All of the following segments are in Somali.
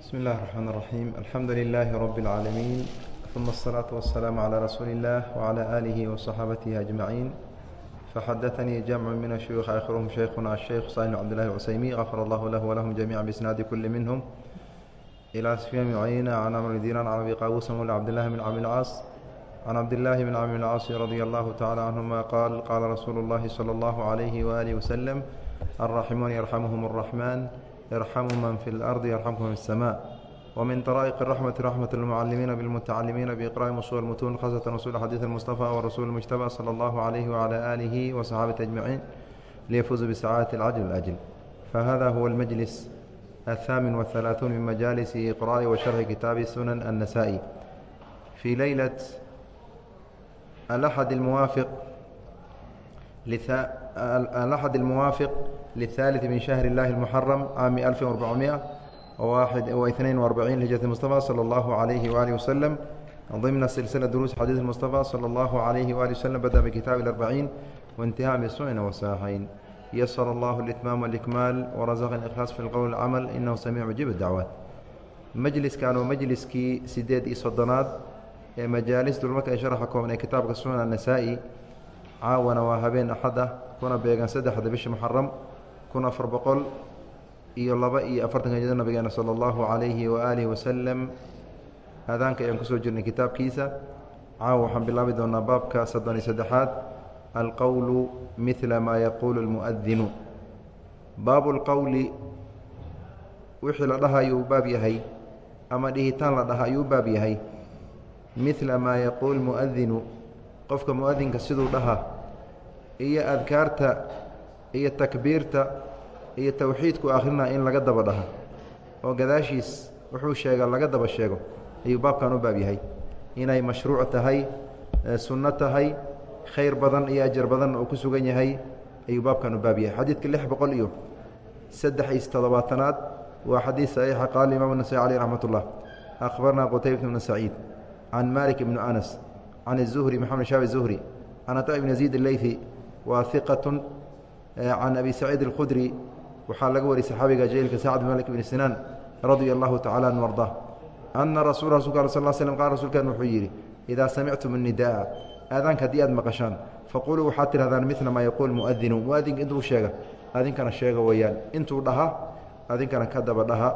بسم الله الرحمن الرحيم الحمد لله رب العالمين ثم الصلاة والسلام على رسول الله وعلى آله وصحابته أجمعين فحدثني جمع من الشيوخ آخرهم شيخنا الشيخ صالح عبد الله العسيمي غفر الله له ولهم جميعا بإسناد كل منهم إلى سفيان بن عيينة عن عمرو دينار عن أبي قابوس مولى عبد الله بن عبد العاص عن عبد الله بن عمرو العاص رضي الله تعالى عنهما قال قال رسول الله صلى الله عليه وآله وسلم الراحمون يرحمهم الرحمن يرحم من في الأرض يرحمكم في السماء ومن طرائق الرحمة رحمة المعلمين بالمتعلمين بإقراء أصول المتون خاصة أصول حديث المصطفى والرسول المجتبى صلى الله عليه وعلى آله وصحابة أجمعين ليفوزوا بسعادة العجل الأجل فهذا هو المجلس الثامن والثلاثون من مجالس إقراء وشرح كتاب سنن النسائي في ليلة الأحد الموافق الأحد الموافق للثالث من شهر الله المحرم عام 1442 لهجرة المصطفى صلى الله عليه وآله وسلم ضمن سلسلة دروس حديث المصطفى صلى الله عليه وآله وسلم بدأ بكتاب الأربعين وانتهى بالسنن والساحين يسر الله الإتمام والإكمال ورزق الإخلاص في القول والعمل إنه سميع مجيب الدعوات مجلس كانوا مجلسكii sideed iyo soddonaad ee majaalis dulmarka ay sharaxa kooban ee kitaabka sunan النasaa'i caawana waa habeen axad ah kuna beegan saddexda bisha muxaram kun afar boqol iyo laba iyo afartanka jida nabigeena sala allahu calayhi waaalihi wasalam aadaanka ayaan ku soo jirnay kitaabkiisa. Caawa waxaan bilaabi doonaa baabka soddon iyo saddexaad. Alqowlu midla maa yaquulu lmu'adinu baabu lqowli wixii la dhaha ayuu baab yahay ama dhihitaan la dhaha ayuu baab yahay. Midla maa yaquul mu'adinu qofka mu'adinka siduu dhaha iyo adkaarta iyo takbiirta iyo towxiidku akhrina in laga daba dhaha. Oo gadaashiis wuxuu sheega laga daba sheego ayuu baabkan u baab yahay. Inay mashruuc tahay sunno tahay khayr badan iyo ajar badanna uu ku sugan yahay ayuu baabkan u baab yahay. Xadiidka lix boqol iyo saddex iyo toddobaatanaad waa xadiid saxiixa. Qaala imaam nasai caleyh raxmat ullah akhbarnaa qutaybat bnu saciid. Can malik ibni anas can الzuhri maxamed shaabi zuhri can ataa ibn yaziid aleythi waa iqatun can abi saciid اlkhudri waxaa laga wariyay saxaabiga jailka sacd bin malik bn sinaan radia allahu tacala an ardaa ana rasul rasulka al sal slm qala rsulkan wuxuu yidhi idaa samictum الnidaءa aadaanka haddii aad maqashaan faquluu waxaad tidhahdaan midla maa yaquul muadinu muadinka intuu sheega adinkana sheega weeyaan intuu dhaha adinkana ka daba dhaha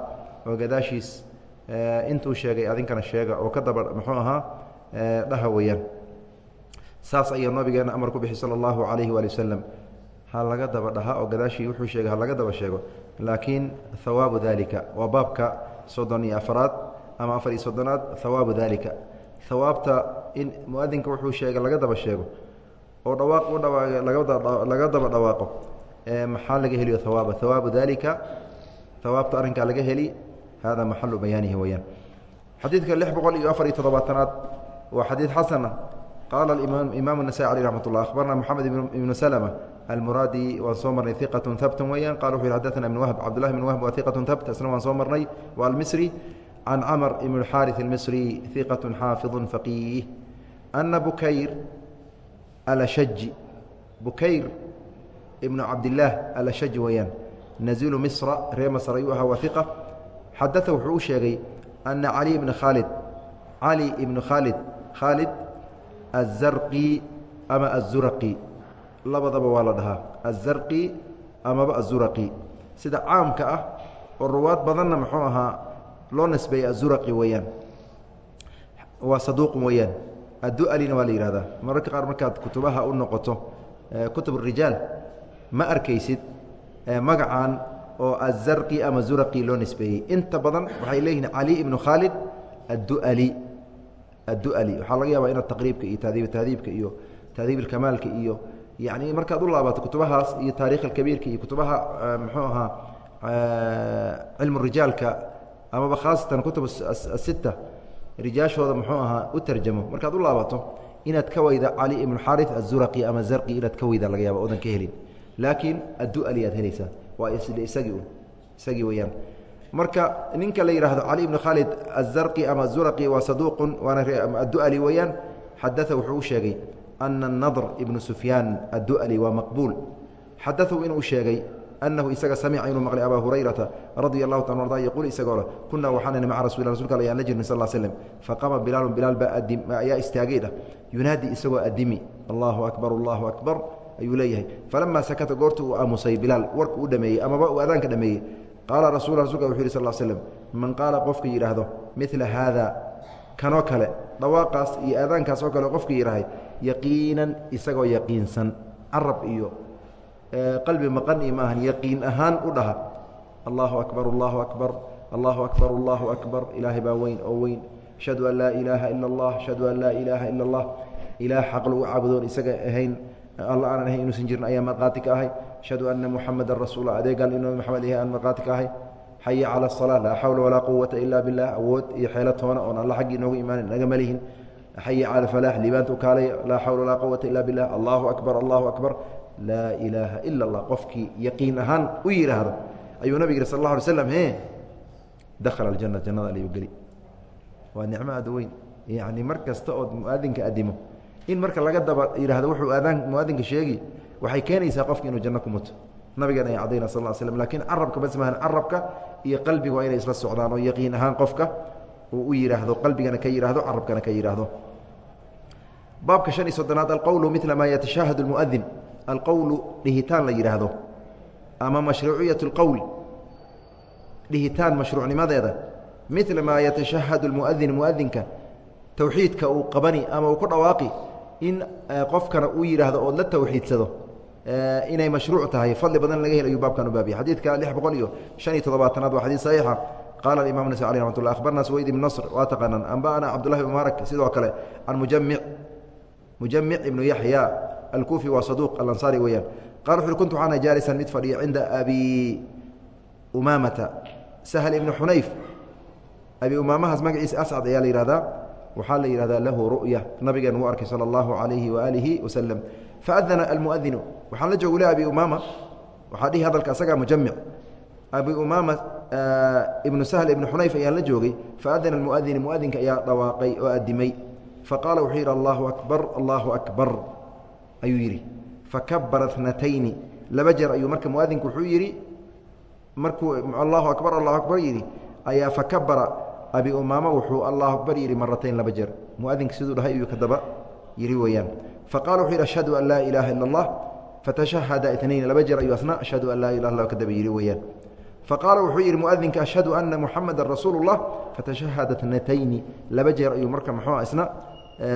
oo gadaashiis intuu sheegay adinkana sheega oo ka daba muxuu ahaa dhaha weeyaan saas ayuu nabigeena amar ku bixi sala allahu calayhi waali wasalam ha laga daba dhaha oo gadaashii wuxuu sheegay ha laga daba sheego. Laakiin hawaabu dalika waa baabka soddon iyo afaraad ama afar iyo soddonaad hawaabu dalika hawaabta in muadinka wuxuu sheegay laga daba sheego oo dhawaaq u dhawaaq laga daba dhawaaqo maxaa laga heliyo hawaaba hawaabu dalika hawaabta arrinkaa laga heli hada maxalu bayaanihi weyaan xadiidka lix boqol iyo afar iyo toddobaatanaad waa xadiid xasana qaala imaam النasai alيه raxmat الlah akhbarna moxamed ibnu slma almuraadi waan soo marnay iqat habtn weyaan qala wuxu yhi xadana ibn wahb cabdullahi ibn wahb waa iqat habt isna waan soo marnay waa almisri can camr ibn اxaariث اlmisri iqat xaafiظ faqiih ana bukayr alashaji bukayr ibnu cabdillaah alashaji weyaan nazilu misra ree masr ayuu ahaa waa iqa xadaa wuxuu u sheegay ana cali ibna khaalid cali ibnu khaalid khaalid azarqi ama azuraqi labadaba waa la dhahaa. Azarqi amaba azuraqi sida caamka ah oo ruwaad badanna muxuu ahaa loo nisbeeyey azuraqi weeyaan. Waa saduuqun weeyaan. Addu'alina waa la yihahdaa mararka qaar markaad kutubaha u noqoto kutub rijaal ma arkaysid magacan oo azarqi ama zuraqi loo nisbeeyey. Inta badan waxay leeyihiin cali ibnu khaalid addu'ali addu'ali. Waxaa laga yaabaa inaad taqriibka iyo taadiib tahdiibka iyo tahdiib ilkamaalka iyo yacni markaad u laabato kutubahaas iyo taarikh alkabiirka iyo kutubaha muxuu ahaa cilmu rijaalka amaba khaasatan kutub asita rijaashooda muxuu ahaa u tarjamo. Markaad u laabato inaad ka weyda cali ibnu xaari azuraqi ama zarqi inaad ka weyda laga yaaba odan ka helin. Laakiin addu'ali aad helaysaa. Waa isagii isagii weeyaan marka ninka la yidhaahdo cali ibnu khaalid azarqi ama azuraqi waa saduuqun waana addu'ali weeyaan xadaa wuxuu sheegay ana nadr ibnu sufyaan addu'ali waa maqbuul xadaثuu inuu sheegay anahu isaga samica inuu maqlay abaa hurayrata radia allahu taala arda yaquul isagoo le kunaa waxaanani maca rasul rasulka ayaan la jirnay sal slm faqama bilaalun bilaal baa ayaa istaagay dhah yunaadi isagoo adimi allahu akbar allahu akbar ayuu leeyahay. Falamaa sakata goorta uu aamusay bilaal warku u dhameeyey amaba uu adaanka dhameeyey qaala rasul rasulka wuxu yih sal slm man qaala qofka yidhaahdo mila haada kanoo kale dhawaaqaas iyo aadaankaas oo kale qofka yidhaahay yaqiinan isagoo yaqiinsan carab iyo qalbi maqan iyo maahan yaqiin ahaan u dhaha allahu akbar allahu akbar allahu akbar allahu akbar ilaahay baa weyn oo weyn ashhadu an laa ilaaha ila allah ashhadu an laa ilaaha ila allah ilaah xaq lagu caabudoon isaga ahayn alla aanan ahayn inuusan jirin ayaa markhaati ka ahay ashhadu anna muxamadan rasuula adeegaan inuu maxamed yahay aan markhaati ka ahay xaya cala asalaa laa xawla walaa quwata ila billah. Awood iyo xeelo toona oon alla xaggii inoogu imaanin naga malihin xaya cala falaax liibaanta u laa xawla walaa quwata ila billah. Allahu akbar allahu akbar. Laa ilaaha ila allah qofkii yaqiin ahaan u yidhaahdo ayuu nabig yihi sal allah alay slam e dakhala aljana jannada aliyu geli. Waa nicmo aad weyn yacni mar kasta ood muaadinka adimo in marka laga daba yidhahdo wuxuu aadaan muaadinka sheegi waxay keenaysaa qofki inuu janno ku muto nabigan ay cadayna sal l slm lakiin carabka bas maahan carabka iyo qalbiga waa inay isla socdaan oo yaqiin ahaan qofka uu u yidhaahdo qalbigana ka yidhahdo carabkana ka yidhaahdo baabka شhan iyo soddonaad alqowlu mila maa yatashaahad اmuadin alqowlu dhihitaan la yidhaahdo ama mashruuciyaة اlqowl dhihitaan mashruucnimadeeda mila maa yatashahad اlmuadin muadinka towxiidka uu qabani ama uu ku dhawaaqi in qofkana uu yidhaahdo ood la towxiidsado inay mashruuc tahay. Fadli badan laga hel ayuu baabkan u baabiya xadiidka lix boqol iyo شhan iyo toddobaatanaad waa xadiid saxiixa. Qaala imam nas alي ramat lah abarna ibn nasr waa taqaanaan anba'ana cabdullahi ibn mubarak. Sidoo kale can mujamic mujamic ibnu yaxya alkuufi waa saduuq alansaari weeyaan. Qala wuxu kuntu waxaana jaalisan mid fadhiya cinda abi umaamata. Sahl ibni xunayf abi umaamahaas magaciisa ascad ayaa la yihahdaa waxaa la yihahdaa lahu ru'ya. Nabigeen wuu arkay sala allahu alayhi waaalihi wasalam faadana almuadinu waxaan la jooga le abi umaama waxaa dhihi hadalka asagaa mujamic abi umaama ibnu sahl ibnu xunayf ayaan la joogay faadana almuadini muadinka ayaa dhawaaqay oo adimay faqaala wuxuu yidhi allahu akbar allahu akbar ayuu yidhi fakabara natayni laba jeer ayuu marka muadinku wuxuu yidhi markuu allahu akbar allahu akbar yidhi ayaa fakabara abi umaama wuxuu allahu akbar yidhi maratayn laba jeer muadinka siduu dhahay ayuu kadaba yidhi weeyaan faqala wuxuu yidhi ashhadu an laa ilaaha ila allah fatashahada itnayn laba jeer ayuu asna ashhadu an laa ilah illa kadaba yidhi weeyaan faqaala wuxuu yidhi muadinka ashhadu ana muxamada rasuulu اllah fatashahada natayni laba jeer ayuu marka muxuu isna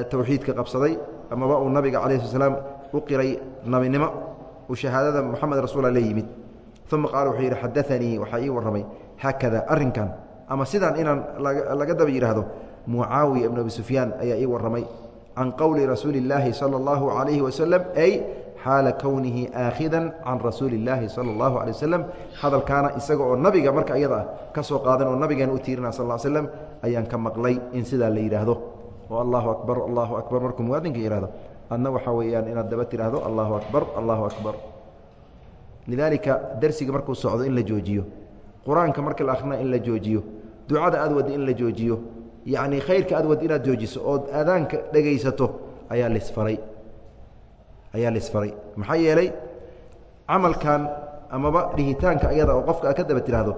towxiidka qabsaday amaba uu nabiga calayi sl slaam u qiray nabinimo uu shahaadada moxamed rasuula la yimid uma qaala wuxuu yidhi xadaanii waxaa ii warramay haakada arrinkan ama sidaan inaan laga daba yidhaahdo mucaawiya ibnu abi sufyaan ayaa ii warramay can qowli rasuuli اllaahi salى اllahu calayhi wasalam ay xaala kownihi aakhidan can rasuuli اllaahi sala اllahu alay wasalam hadalkaana isaga oo nabiga marka iyada ah ka soo qaadan oo nabigeena u tiirina sal l slam ayaan ka maqlay in sidaa la yidhaahdo oo allahu akbar allahu akbar markuu muwaadinka yihahdo adna waxaa weeyaan inaad daba tidhaahdo allahu akbar allahu akbar lidaalika dersiga markuu socdo in la joojiyo qur-aanka marka la akhrina in la joojiyo ducada aad wadda in la joojiyo yacni khayrka aad wadda inaad joojiso ood aadaanka dhegaysato ayaa lisfaray ayaa lisfaray maxaa yeelay camalkan amaba dhihitaanka ayada oo qofka aad ka daba tidhaahdo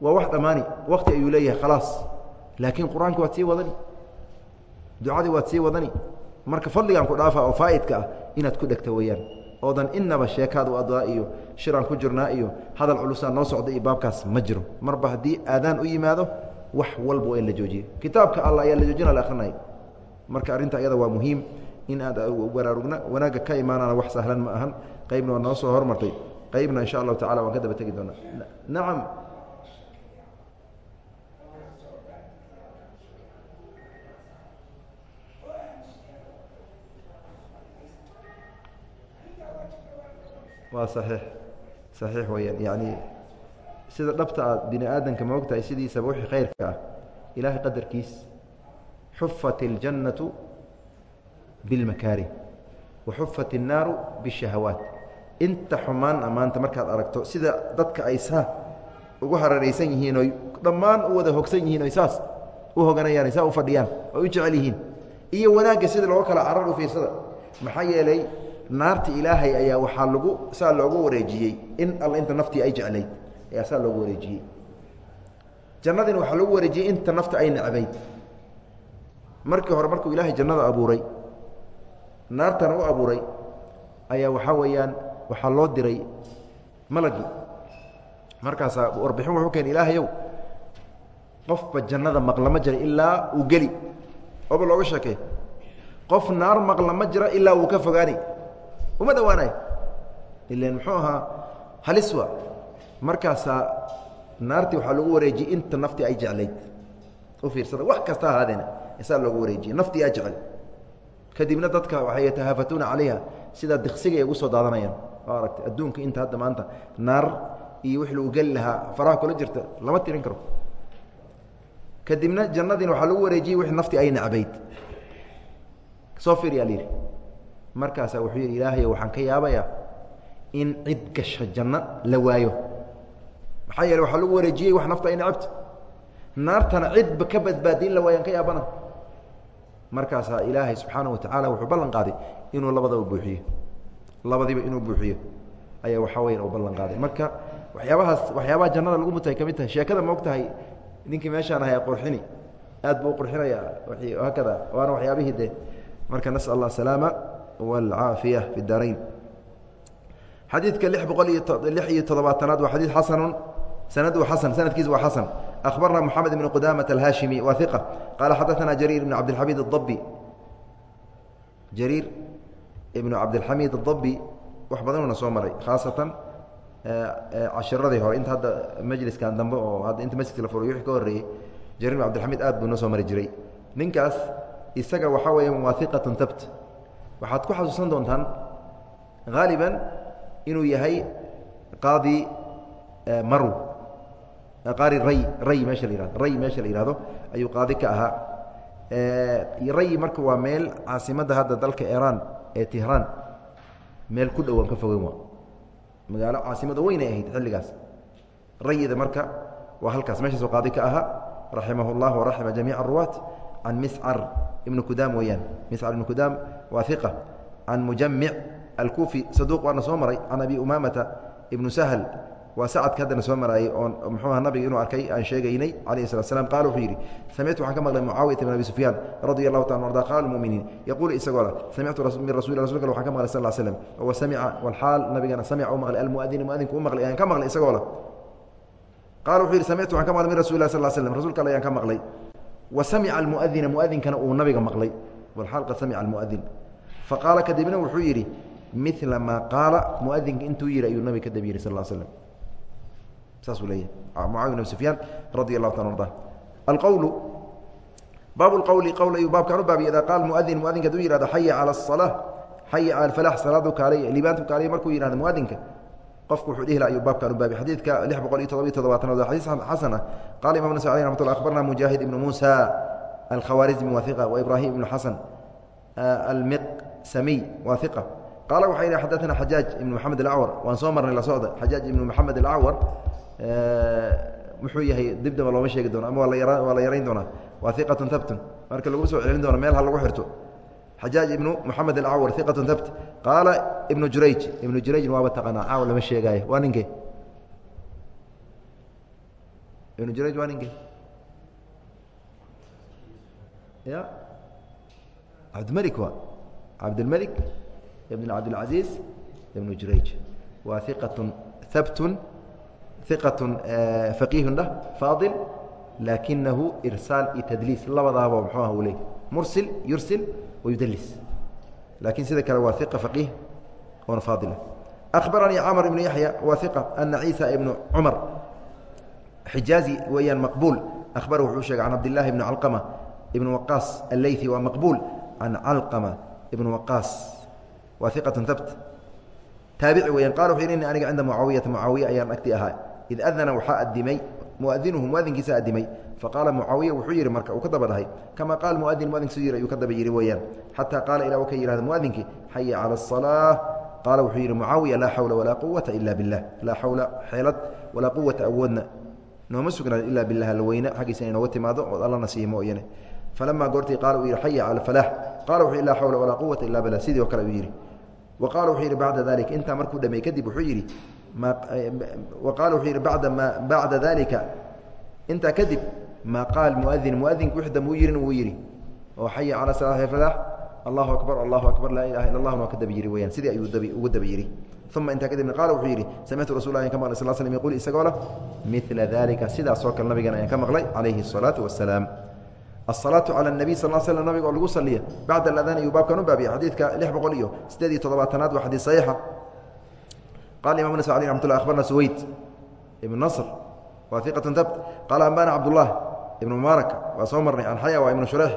waa wax dhammaani. Wakti ayuu leeyahay khalaas. Laakiin qur'aanka waad sii wadani. Ducadii waad sii wadani. Marka fadligan ku dhaafa oo faa'idka ah inaad ku dhegto weeyaan. Oodan inaba sheekaad u adaa iyo shiraan ku jirnaa iyo hadal culusaan noo socda iyo baabkaas ma jiro. Marba haddii aadaan u yimaado wax walba waa in la joojiye kitaabka alla ayaa la joojina la akrinaya marka arrinta ayada waa muhiim in aad waraarugna. Wanaagga ka imaanana wax sahlan ma ahan. Qaybna waa noo hormartay. Qaybna insha allahu tacala waan ka daba tegi doonaa. Nacam waa saxiix. Saxiix weeyaan. Yacni sida dhabta aad bini aadamka ma ogtahay sidiisaba wixii khayrka ah ilaahay qadarkiis xufat اljannatu bilmakaarih wa xufat الnaaru biالshahawaat inta xumaan ammaanta markaad aragto sida dadka ay saa ugu hareeraysan yihiin oy dhammaan u wada hogsan yihiin oy saas u hoganayaan saa u fadhiyaan oy u jecel yihiin iyo wanaagga sida looga kala carar u fiirsada maxaa yeelay naarti ilaahay ayaa waxaa lagu saa loogu wareejiyey in alla inta naftii ay jeclayd ayaa loogu wareejiyey. Jannadina waxaa lagu wareejiyey inta nafta ay necbayd markii hore markuu ilaahay jannada abuuray naartana u abuuray ayaa waxaa weeyaan waxaa loo diray malagii. Markaasaa warbixin wuxuu keenay ilaahayow qofba jannada maqla ma jira ilaa uu geli. Ooba looga sheekey qof naar maqla ma jira ilaa uu ka fogaani. Uma dhawaanayo ilan muxuu ahaa halis wa markaasaa naartii waxaa lagu wareejiyey inta naftii ay jeclayd. U fiirsada wax kasta ahaadeena isaa loogu wareejiyey naftii aa jecel. Kadibna dadka waxay yatahaafatuuna calayha sidaa diksigay ugu soo daadanayaan. Oo aragtay adduunka inta hadda maanta naar iyo wix lagu geli lahaa faraha kula jirta lama tirin karo. Kadibna jannadiina waxaa lagu wareejiyey wix naftii ay necbayd soo fiiryaa la yidhi markaasaa wuxuu yidhi ilaahayo waxaan ka yaabayaa in cid gasha janno la waayo maxaa yeele waxaa lagu wareejiyey wax nafta ay necabto naartana cidba ka badbaadiin la waayaan ka yaabana markaasaa ilaahay subxaana wa tacaala wuxuu ballan qaaday inuu labadaba buuxiyo. Labadiiba inuu buuxiyo ayaa waxaa weya u ballan qaaday. Marka waxyaabahaas waxyaabaha jannada lagu mutahay ka mid tahay sheekada ma og tahay ninkii meeshaan ahay qurxini. Aad buu u qurxinaya hakada waana waxyaabihii de marka nasal allah asalaama waalcaafiya fi daarayn xadiidka lix boqol iyo lix iyo toddobaatanaad waa xadiid xasanu sanadu xasan sanadkiis waa xasan akhbarna moxamed ibn qudaamat alhaashimi waa iqa qaala xadaana jariir ibn cabdilamiid اdabi jariir ibnu cabdilxamiid adabbi wax badanuuna soo maray khaasatan cashiradii hore inta hadda majliskan dambe oo hadda inta masjidka la furayo wixii ka horreeyey jariir ibn cabdilxamiid aad buu noo soo mari jiray ninkaas isaga waxaa weeye waahiqatun habt waxaad ku xasuusan doontaan haaliban inuu yahay qaadi marw qaari ray ray meesha la yihahdo ray meesha la yihahdo ayuu qaadi ka ahaa. Ray marka waa meel caasimadda hadda dalka iran ee tihraan meel ku dhowaan ka fogeyn waa. Magaalo caasimada weyn ay ahayd xilligaas. Rayida marka waa halkaas. Meeshaasoo qaadi ka ahaa raximah اllah waraxima jamiica aruwaat can miscar ibn kudaam weeyaan. Miscar ibn kudaam waa iqa can mujamic alkufi saduuq waana soo maray can abi umaamata ibnu sahl waa sacadka haddana soo maraayey oo muxuuha nabiga inuu arkay aan sheegaynay calayh slat slam qaal wuxuu yidhi samictu waxaan ka maqlay mucaawiyata bin abi sufyaan radia allahu taala arda qaala lmuminiin yaquulu isagoo le samictu min rasul rasulka waxaan ka maqlay sal l slam wa samica walxaal nabigana samica u maqlay almuadina muadinku u maqlay ayaan ka maqlay isagoo le qaala wuxuu yidhi samictu waxaan ka maqlay min rasul lah sal slam rasulka alle ayaan ka maqlay. Wa samica almuadina muadinkana uu nabiga maqlay. Walxaal qad samica almuadin faqaala kadibna wuxuu yidhi mila maa qaala muadinka intuu yidhi ayuu nabiga kadib yidhi sal l slam saasuu leeyahy mucaawiya bn sufyaan radi allahu taala arda alqowlu baabu lqowli qowl ayuu baabkaan u baabiy idaa qaal muadin muadinka haduu yihahdo xaya cala asalaa xaya cala alfalax salaadu kaalay liibaantu kaalay markuu yihahdo muadinka qofku wuxuu dhihi la ayuu baabkaan u baabiy xadiidka lix boqol iyo todobiyo todobaatanaad waa xadiis xasan ah. Qala imam nas aleh ramat llah akhbarna mujaahid ibnu muusa alkhawaarizmi waa iqa wa ibraahim ibnu xasan almiqsamiy waa iqa qaala waxaa yidhi xadaثana xajaaj ibn maxamed alacwar waan soo marnay la socda xajaaj ibnu maxamed alacwar muxuu yahay dibdaba looma sheegi doono ama waa la waa yarayn doonaa waa iqatun habtun marka lagu soo celin doono meel ha lagu xirto xajaaj ibnu moxamed alacwar iqatun habt qaala ibnu jurayj ibnu jurayjn waaba taqanaa caaw lama sheegaayo waa ninke ibnu jurayj waa ninke ya cabdimalik wa cabdilmalik ibn cabdilcaziiz ibnu jurayj. Waa iqatun habtun iqatun faqiihun dhah faadil laakinahu irsaal iyo tadliis labadaaba muxuu ah u leey mursil yursil wayudlis laakiin sida kale waa iqa faqiih oona faadila akhbaranii camr ibnu yaxya waa iqa ana ciisa ibnu cumar xijaazi weeyaan maqbuul. Ahbar wuxuu sheegay can cabdillahi ibni calqama ibn waqaas alleythi waa maqbuul. Can calqama ibn waqaas waa iqatun habt taabici weyaan qala wuxuu ini aniga cinda mucaawiyata mucaawiya ayaan agti ahaa. Id adana waxaa adimay muadinuhu muadinkiisa adimay faqaala mucaawiya wuxuu yidhi marka uu ka daba dhahay. Kama qaal muadin muadink su yiri ayuu ka daba yidhi weeyaan. Xataa qaala ilaa ka yihahda muadinkii xaya cala asalaa qaala wuxuu yidhi mucaawiya laa xawla walaa quwata ila bilah laa xawla xeelad walaa quwata awoodna. Nooma sugnaan ilaa bilah alweyne xaggiisa inay nooga timaado ood allana siiyo mooyane. Falamaa goortii qaala uu yidhi xaya cala falaax qala wuxuu laa xawla walaa quwata ila bilah sidii oo kale uu yidhi wa qaala wuxuu yidhi bacda dalika intaa markuu dhameey kadib wuxuu yidhi wa qaala wuxuu yidhi bada ma bacda dalika intaa kadib maa qaal muadin muadinku wix dambe u yihiin wuu yidhi oo xaya calaa salaa falaax allahu akbar allahu akbar laa ilaha illa allahna waa ka daba yiri weyaan sidii ayuu dab ugu daba yidhi uma intaa kadibna qaala wuxuu yidhi samictu rasul lah ka maqlay sal slm yquul isagoo leh mila dalika sidaasoo kale nabigan ayaan ka maqlay calayhi الsalaatu wasalaam asalaatu cala nabiy sal slm nabiga oo lagu saliya bacda aladaan ayuu baabkan u baabiya xadiidka lix boqol iyo sideed iyo toddobaatanaad waa xadiis saxiixa. Qala imam nas alي ramat lah abarna suweyd ibn nasr waa iqatu tabt qaala ambana cabdullah ibn mubaarak waa soo marnay an xayawa ibnu shureyx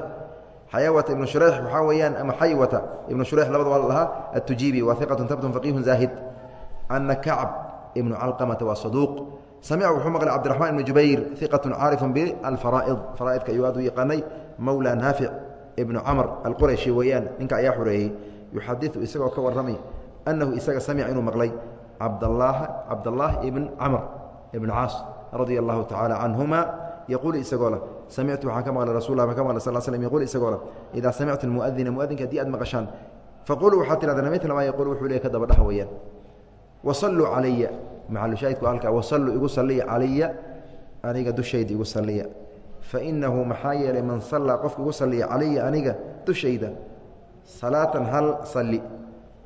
xayawata ibnu shureyx waxaa weeyaan ama xaywata ibnu shureyx labada waa la atujiibi waa iqatu tabtun faqihun zaahid. Ana kacb ibnu calqamata waa saduuq samica wuxuu maqlay cabdiraxmaan ibnu jubayr iqatu caarifu bialfaraa'id faraaidka ayuu aad u yaqaanay mowla naafic ibnu camr alqurashi weeyaan ninka ayaa xoreeyey yuxadiu isagoo ka warramay annahu isaga samica inuu maqlay cabdalaah cabdalaah ibn camr ibn caas radia allahu tacaala canhuma yaquul isagoo leh samictu waxaan ka maqlay rasul ka maqlay sal slm yaquul isagoo leh idaa samictu muadina muadinka haddii aad maqashaan faquluu waxaad tidhahdeen mitla maa yaquul wuxuu leey ka daba dhaha weeyaan wasalluu calaya maxalushaahidku halkaa wasalluu igu salliya calaya aniga dushayda igu salliya. Fainahu maxaa yeelay man sallaa qofka igu salliya calaya aniga dushayda salaatan hal salli.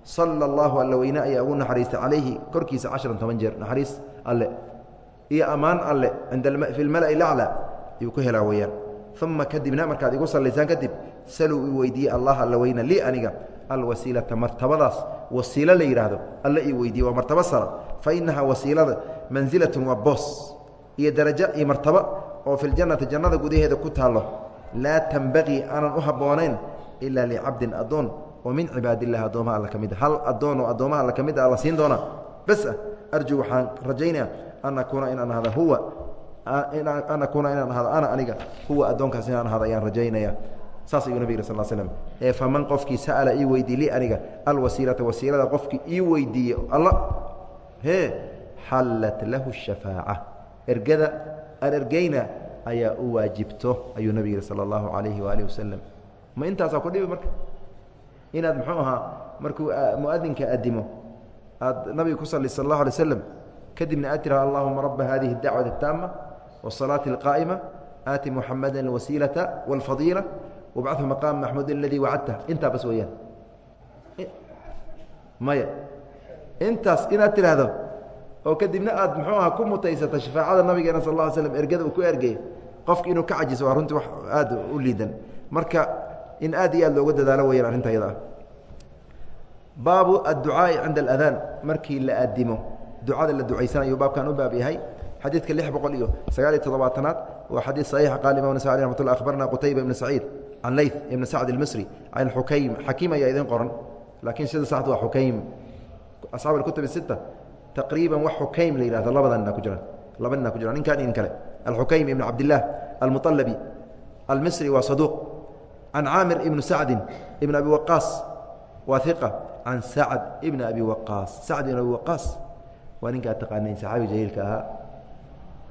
Sala allahu alla weyne ayaa ugu naxariistay calayhi korkiisa casharan toban jeer naxariis alle. Iyo ammaan alle fi lmala'i laclaa ayuu ku helaa weeyaan. Uma kadibna markaad igu sallaysaan kadib saluu i weydiiye allah alla weyne lii aniga alwasiilata martabadaas. Wasiilo la yidhaahdo alla ii weydiiye waa martabo sara fa inahaa wasiilada mansilatun waa boos iyo darajo iyo martabo oo fi ljannati jannada gudaheeda ku taallo. Laa tanbagii aanan u habboonayn ilaa licabdin addoon oo min cibaadillahi addoomaha alla ka mid a hal addoon oo addoomaha alla ka mid a alla siin doonaa? Bes ah arju waxaan rajaynaya an akuuna inaan ahada huwa an akuuna inaan ahado ana aniga. Huwa addoonkaas inaan ahado ayaan rajaynaya saas ayuu nabig sal slm ee faman qofkii sa'ala ii weydiiye li aniga alwasiilata wasiilada qofkii ii weydiiye alla hee xallat lahu shafaaca. Ergada aan ergeyna ayaa u waajibto ayuu nabi yihi sal allahu calayhi waalihi wasalam ma intaasaa ku dhibi marka? Inaad muxuu ahaa markuu ah, muadinka adimo aad nabiga ku sali sal allah alay slam kadibna aad tiraha allahuma raba hadihi dacwat ataama wasalaati alqaa'ima aati muxamada alwasiilata walfadiila wabcahu maqaama maxmuud aladii wacadta intaa bas weeyaan maya intaas inaad tidhaahdo oo kadibna aad muxuu aha ku mutaysata shafaacada nabigeena sal lla ly slam ergada uu ku ergey qofki inuu ka cajiso waa runtii wax aad u liidan marka in aad iyo aad looga dadaalo weyaan arrinta yada ah baabu adducaa'i cinda aladaan markii la addimo ducada la ducaysanayo baabkan u baab yahay xadiidka lix boqol iyo sagaal iyo toddobaatanaad waa xadiid saxiixa qaala imam nasa alي ramat lla akhbarna qutayba ibn saciid can leyth ibn sacd ilmisri can xukaym xakiim ayaa idin qoran laakiin sida saxda waa xukaym asxaab alkutub sita taqriiban wax xukaym la yihahdo labada nina ku jiraan laba nina ku jiraan ninkan in kale alxukaym ibn cabdillaah almuطalabi almisri waa saduuq can caamir ibn sacdin ibn abi waqaas waa iqa can sacd ibn abi waqaas sacd ibn abi waqaas waa ninkaa taqaanayn saxaabi jaliilka ahaa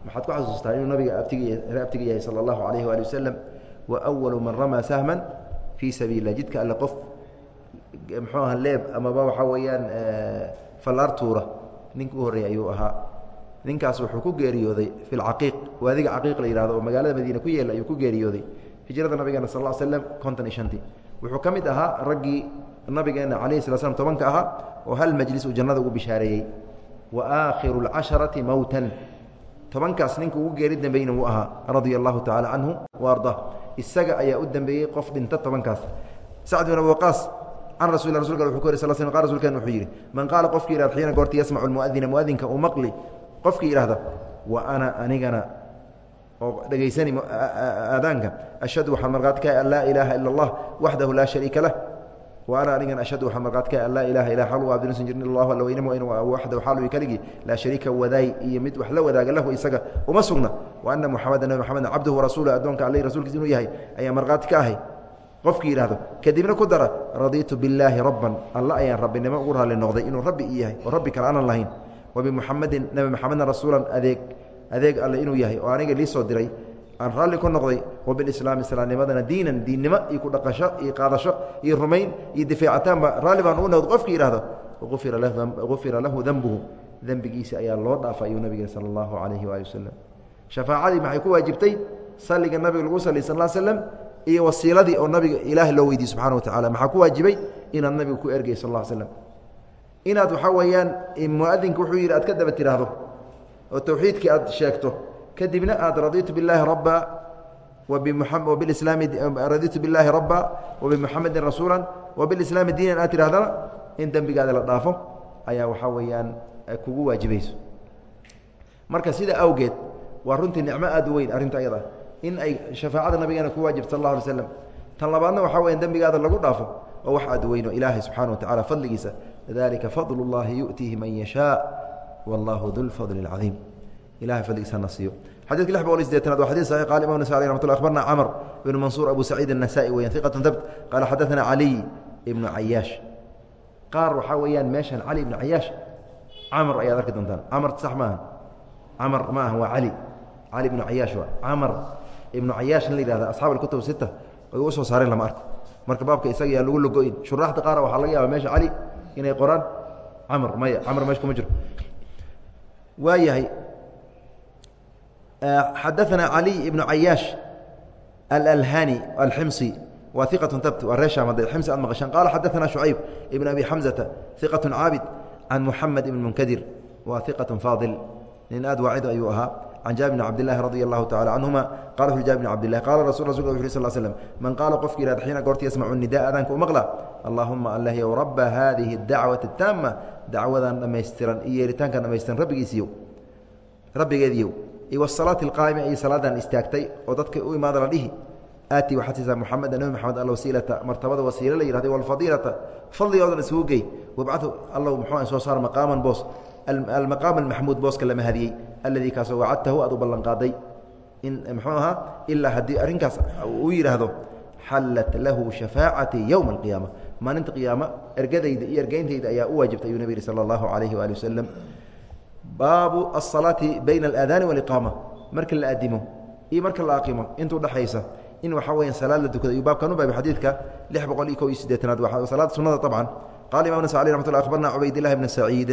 maxaad ku xasuustaa inuu nabiga abtiga yahay sala allahu alayhi waali wasalam wa awalu man ramaa sahman fii sabiil lah jidka alle qof muxuu aha leeb amaba waxaa weeyaan fallaar tuura. Ninka u horreeyay ayuu ahaa. Ninkaas wuxuu ku geeriyooday fi lcaqiiq waadiga caqiiq la yihahdo oo magaalada madiine ku yeela ayuu ku geeriyooday. Hijrada nabigeena sal l slam konton iyo shantii. Wuxuu ka mid ahaa raggii nabigeena calayhi sala slam tobanka ahaa oo hal majlis uu jannada ugu bishaareeyey. Wa aakhiru lcasharati mowtan tobankaas ninka ugu geeri dambeyna wuu ahaa radia allahu tacala canhu wa arda isaga ayaa u dambeeyey qof dhinta tobankaas sacd bin abi waqaas can rasul rasulka wuxuu ku yiri sal sl qal rsulkan wuxuu yidhi man qaala qofkii yihahda xiina goorti yasmacu lmuadina muadinka uu maqli qofkii yidhahda wa ana anigana oo dhegaysani aadaanka ashhadu waxaan markhaati kahay an laa ilaaha ila allah waxdahu laa shariika lah wa ana anigana ashhadu waxaan kahay an laa ilaha ila xal abdinusan jirin allahu alla weyne mooyn waxdahu xaalu keligii laa shariika wadaay iyo mid wax la wadaaga lahu isaga uma sugna. Wa ana muxameda nabi maxameda cabduhu warasuuluh addoonka alle rasuulkiis inuu yahay ayaa markhaati ka ahay. Qofkii yidhahdo kadibna ku dara radiitu billaahi rabban. Alla ayaan rabbinimo ugu raalli noqday inuu rabbi ii yahay oo rabbi kale aanan lahayn. Wa bimuxamedin nebi maxamedna rasuulan adeeg adeeg alle inuu yahay oo aniga lii soo diray aan raalli ku noqday wabiislaami islaamnimadana diinan diinnimo iyo ku dhaqasho iyo qaadasho iyo rumayn iyo difeecataanba raalli baan u noqd qofki yidhahdo ufira lahu denbuhu dembigiisa ayaa loo dhaafa ayuu nabig sala allahu calayhi waali wasalam shafaacadii maxay ku waajibtay? Salliga nabiga lagu saliy sal slam iyo wasiiladii oo nabiga ilaahay loo weydiye subxana wa tacala maxaa ku waajibay? Inaad nabiga ku ergay sal slam inaad waxaa weeyaan muadinka wuxuu yidhi aad ka daba tiraahdo oo tawxiidkii aad sheegto kadibna aad raditu biاllaahi rabba wbislaami raditu biاllaahi rabba wabimuxamedin rasuula wabiislaami diinan aad tirahdana in dembigaada la dhaafo ayaa waxaa weeyaan kugu waajibayso marka sida awgeed waa runtii nicmo aad u weyn arrinta ayada in ay shafaacada nabigeena ku waajibta sal اla alay slam tan labaadna waxaa weya dembigaada lagu dhaafo oo wax aad weyno ilaahay subxaana wa tacala fadligiisa dalika fadl اllahi yu'tiihi man yashaa wallahu du lfadl اlcadiim ilahay fadligiisa na siiyo xadidka lix boqol iyo sideetanaad waa xadid saxix qala imam nasa alih ramat lla akhbarna camr ibn mansuur abu saciid الnasa'i weyan iqat dabt qaala xadaثana caliy ibnu cayaash qaar waxaa weeyaan meeshan cali ibnu cayaash camr ayaad arki doontaan camr sax maaha camr ma aha waa cali cali ibnu cayaash waa camr ibnu cayaash in la yihahda asxaab alkutub sita ay u soo saareen lama arko marka baabka isaga yaa lagu logo-in shuraaxda qaara waxaa laga yaaba meesha cali inay qoraan camr maya camr meesha kuma jiro waa yahay xadaثana caliy ibnu cayaash alalhani alximsi waa iqaة tabt waa ree shaamade ximsi aad maqashaan qaala xadaثana shucayb ibn abi xamزata iqaة caabid can muxamed ibn munkadir waa iqaة faadil nin aad waacido ayuu ahaa can jaabir bn cabdilahi radi allahu tacala canhuma qala wuxu jabir bn cabdilah qala rasul rasulka wuxu sl slm man qaala qofki yihahda xiina goorta yasmacu nida adaanka u maqla allahuma allahyow raba hadihi اdacwati اtaama dacwadan dhammaystiran iyo yeeritaankan dhamaystiran rabbigiisiyo rabbigeediyow iwasalaati alqaa'ima iyo salaadan istaagtay oo dadka u imaada la dhihi. Aati waxaad siisaa muxameda nebi moxamed alwasiilata martabada wasiile la yihahday walfadiilata fadligoodan isugu gey. Wabcadu allow muxuu soo saar maqaaman boos. Almaqaam almaxmuud booska lama hadiyey. Alladii kaasoo wacadtahu aad u ballanqaaday in muxuu ahaa? Ilaa haddii arrinkaas uu yidhaahdo xallat lahu shafaacatii yowma alqiyaama. Maalinta qiyaama ergadayda iyo ergeyntayda ayaa u waajibtay ayuu nebi yihi sala allahu calayhi waali wasalam baabu asalaati bayna alaadaani waliqaama marka la adimo iyo marka la aqimo intuu dhexaysa in waxaa weya salaad la tukado ayuu baabkan u baabay xadiidka lix boqol iyo kow iyo siddeetanaad waa salaada sunada طabcan qala imam nas alي ramat lla akhbarna cubaydillahi bna saciid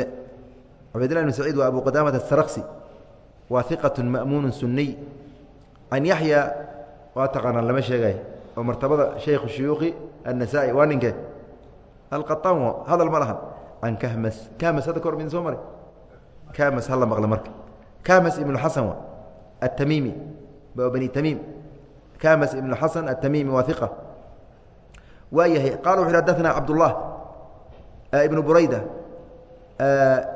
cubaydillahi bn saciid waa abu qadaamata asarksi waa iqaة ma'muunu suniy can yaxya waa taqaanaan lama sheegay oo martabada shaykhu shuyuuqi الnasa'i waa ninke alqaطan hadal ma lahan can kahmas kahmas hadda kahor midin soo maray amas hala maqla marka. Amas ibnu xasan wa? Atamiimi bani tamiim amas ibnu xasan atamiimi waa iqa waa yahay qala wuxu yh adana cabdullah ibnu burayda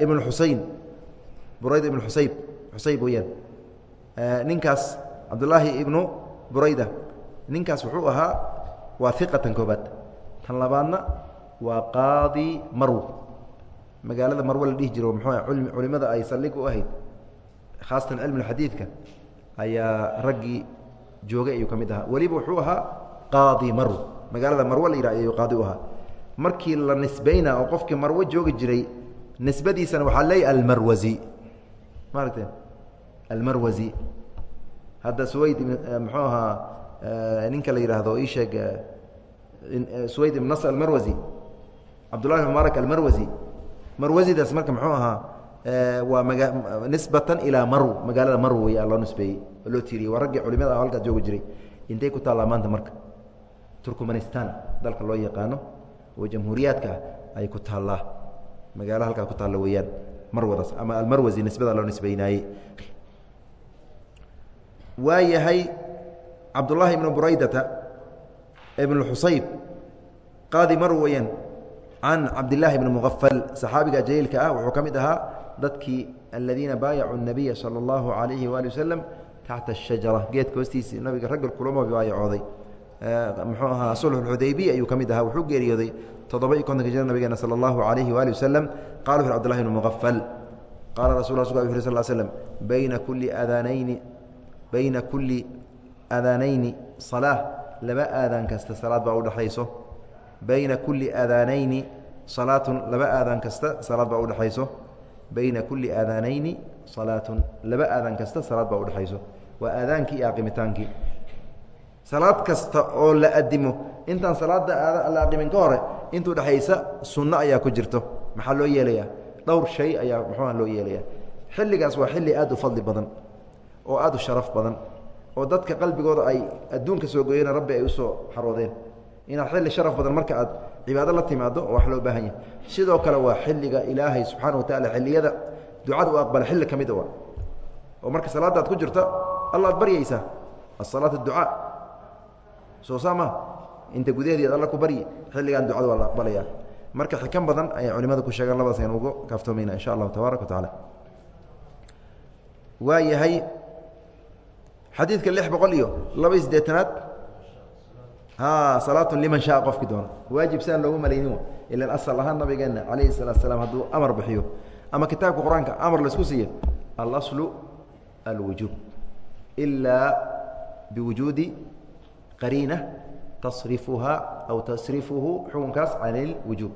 ibn xusein burayda ibn usayb xusayb weyaan ninkaas cabdullaahi ibnu burayda. Ninkaas wuxuu ahaa waa iqatan koobaad. Tan labaadna waa qaadi marw magaalada marwe la dhihi jiro muxuu culimada ay saldhig u ahayd khaasatan cilmi xadiidka ayaa raggii joogay ayuu ka mid ahaa. Weliba wuxuu ahaa qaadi marw magaalada marwe la yidhah ayuu qaadi u ahaa. Markii la nisbayna oo qofkii marwe joogi jiray nisbadiisana waxaa leeyahy almarwazi. Maaragte almarwazi. Hadda suwayd muxuu ahaa ninka la yidhaahdo ii sheeg suwayd ibn nasr almarwazi. Cabdullahi ibn mubarak almarwazi marwasidaas marka muxuu ahaa waa maga nisbatan ilaa marw magaalada marw wey loo nisbeeyey oo loo tiiriyey. Waa raggii culimada ah halkaas joogi jiray. Intay ku taallaa maanta marka? Turkmanistan dalka loo yaqaano oo jamhuuriyaadka ah ay ku taallaa. Magaalo halkaa ku taalla weeyaan marwadaas ama almarwasi nisbada loo nisbeynaayey waa yahay cabdullaahi ibnu buraydata ibn xusayb qaadi marw weeyaan can cabdillaahi bni muqafal saxaabiga jaliilka ah wuxuu ka mid ahaa dadkii aladiina baayacuu nabiya sala allahu calayhi waali wasalam taxta ashajara geedka hoostiisii nabiga raggal kulamo baayacooday muxuu ahaa sulxuxudaybiya ayuu ka mid ahaa wuxuu geeriyooday toddoba iyo kontonka jir nabigeena sala allahu calayhi waali wasalam qala wuxu cbdullahi bni muqafal qaala rasul rasulka wuxu sal slm bayna kulli aadaanayni bayna kulli aadaanayni salaa laba aadaan kasta salaad baa udhexayso bayna kulli aadaanayni salaatun laba aadaan kasta salaad baa udhexayso bayna kulli aadaanayni salaatun laba aadaan kasta salaad baa udhexayso waa aadaankii iyo aqimitaankii salaad kasta oo la adimo intaan salaada la aqimin ka hore intuu dhexaysa sunno ayaa ku jirto. Maxaa loo yeelayaa? Dhowr shay ayaa muxuuha loo yeelaya xilligaas waa xilli aad u fadli badan oo aad u sharaf badan oo dadka qalbigooda ay adduunka soo goyeen rabbi ay u soo xaroodeen inaad xilli sharaf badan marka aad cibaado la timaado oo wax loo baahan yahay. Sidoo kale waa xilliga ilaahay subxaana watacaala xilliyada ducada u aqbala xilli ka mida wa oo marka salaadaad ku jirta alla ad baryaysaa. Asalaat ducaa soo saa ma inta gudaheedi ad alla ku baryi xilligan ducada waa la aqbalaya. Marka xikan badan ayay culimada ku sheegaan labadaas ayaan ugu kaaftoomayna insha allahu tabaaraka wa tacaala waa yahay xadiidka lix boqol iyo laba iyo siddeetanaad salaatun liman shaa qofki doona waajib siaan loogu malaynin ilan asal ahaan nabigeena calayhi salaatu salaam hadduu amar bixiyo. Ama kitaabka qur'aanka amar la isku siiyo. Alaslu alwujuub ilaa biwujuudi qariina tasrifuha aw tasrifuhu xukunkaas can ilwujuub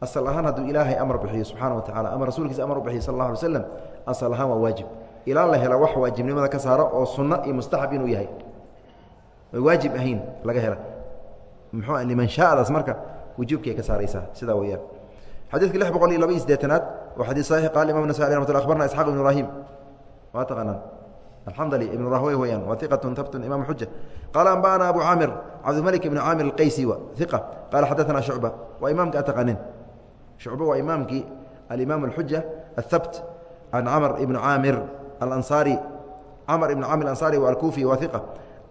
asal ahaan hadduu ilaahay amar bixiyo subxaana wa tacala ama rasuulkiisa amar u bixiyo sal alla alay slam asal ahaan waa waajib. Ilaa la hela wax waajibnimada ka saaro oo sunno iyo mustaxab inuu yahay. Waajib ahayn laga hela mxuu liman shaadaas marka wujuubkay ka saaraysaa sidaa weyaan xadiidka lix boqol iyo laba iyo siddeetanaad waa xadiis saxiix qaala imam nasai alي ramat abarna isxaq ibn ibrahim waa taqaanaan. Alxandali ibn rahwey weyaan waa iqatun tabtun imam xuja qaala anba'ana abu caamir cabdimalik ibn caamir alqaysi wa iqa qaala xadaثana shucba waa imaamka a taqaanin shucba waa imaamkii alimaam alxuja athabt can camr ibn caamir alansaari. Camr ibn caamir alansaari wa alkufi wa iqa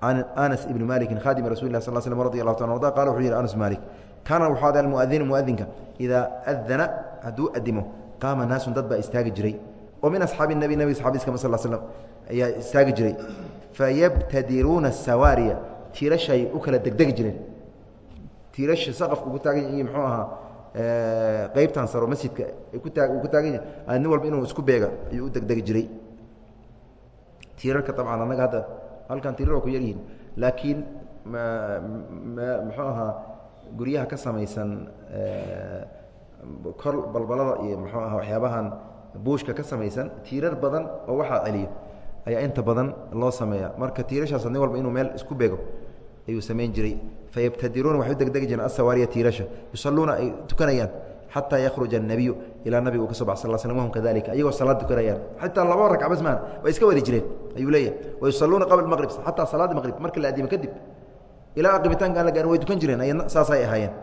anas ibni maliki khadimi rasul lah sal slm radi allahu ta arda qala wuxuu yihi anas malik kaana wuxuu ada almuadinu muadinka idaa adana hadduu adimo qaama naasun dad baa istaagi jiray oo min asxaabi nabi nabig saxabiskama sal slm ayaa istaagi jiray fayabtadiruuna asawaariya tiirashay u kala degdegi jireen tiirasha saqafka ugu taagan iyo muxuu ahaa qeybtan saro masjidka ku taagan nin walba inuu isku beega ayuu u degdegi jiray tiirarka abcan annaga hadda halkan tirar waa ku yaryihiin laakiin muxuu ahaa guryaha ka samaysan kor balbalada iyo muxuu aha waxyaabahan buushka ka samaysan tiirar badan oo waxaa celiyo ayaa inta badan loo sameeya marka tiirashaas nin walba inuu meel isku beego ayuu samayn jiray. Fayabtadiruuna waxay u degdegi jireen asawaariya tiirasha. Yusalluuna ay tukanayaan xataa yakhruja الnabiyu ilaa nabiga uu ka sal slm wahum kadalika ayagoo salaad tukanayaan xataa laba ragc bas maan way iska wari jireen ayuu leeyahay. Wayusalluuna qabla maqrib xataa salaada maqrib marka la adimo kadib ilaa aqimitaanka aan la gaarin way tukan jireen saasay ahaayeen.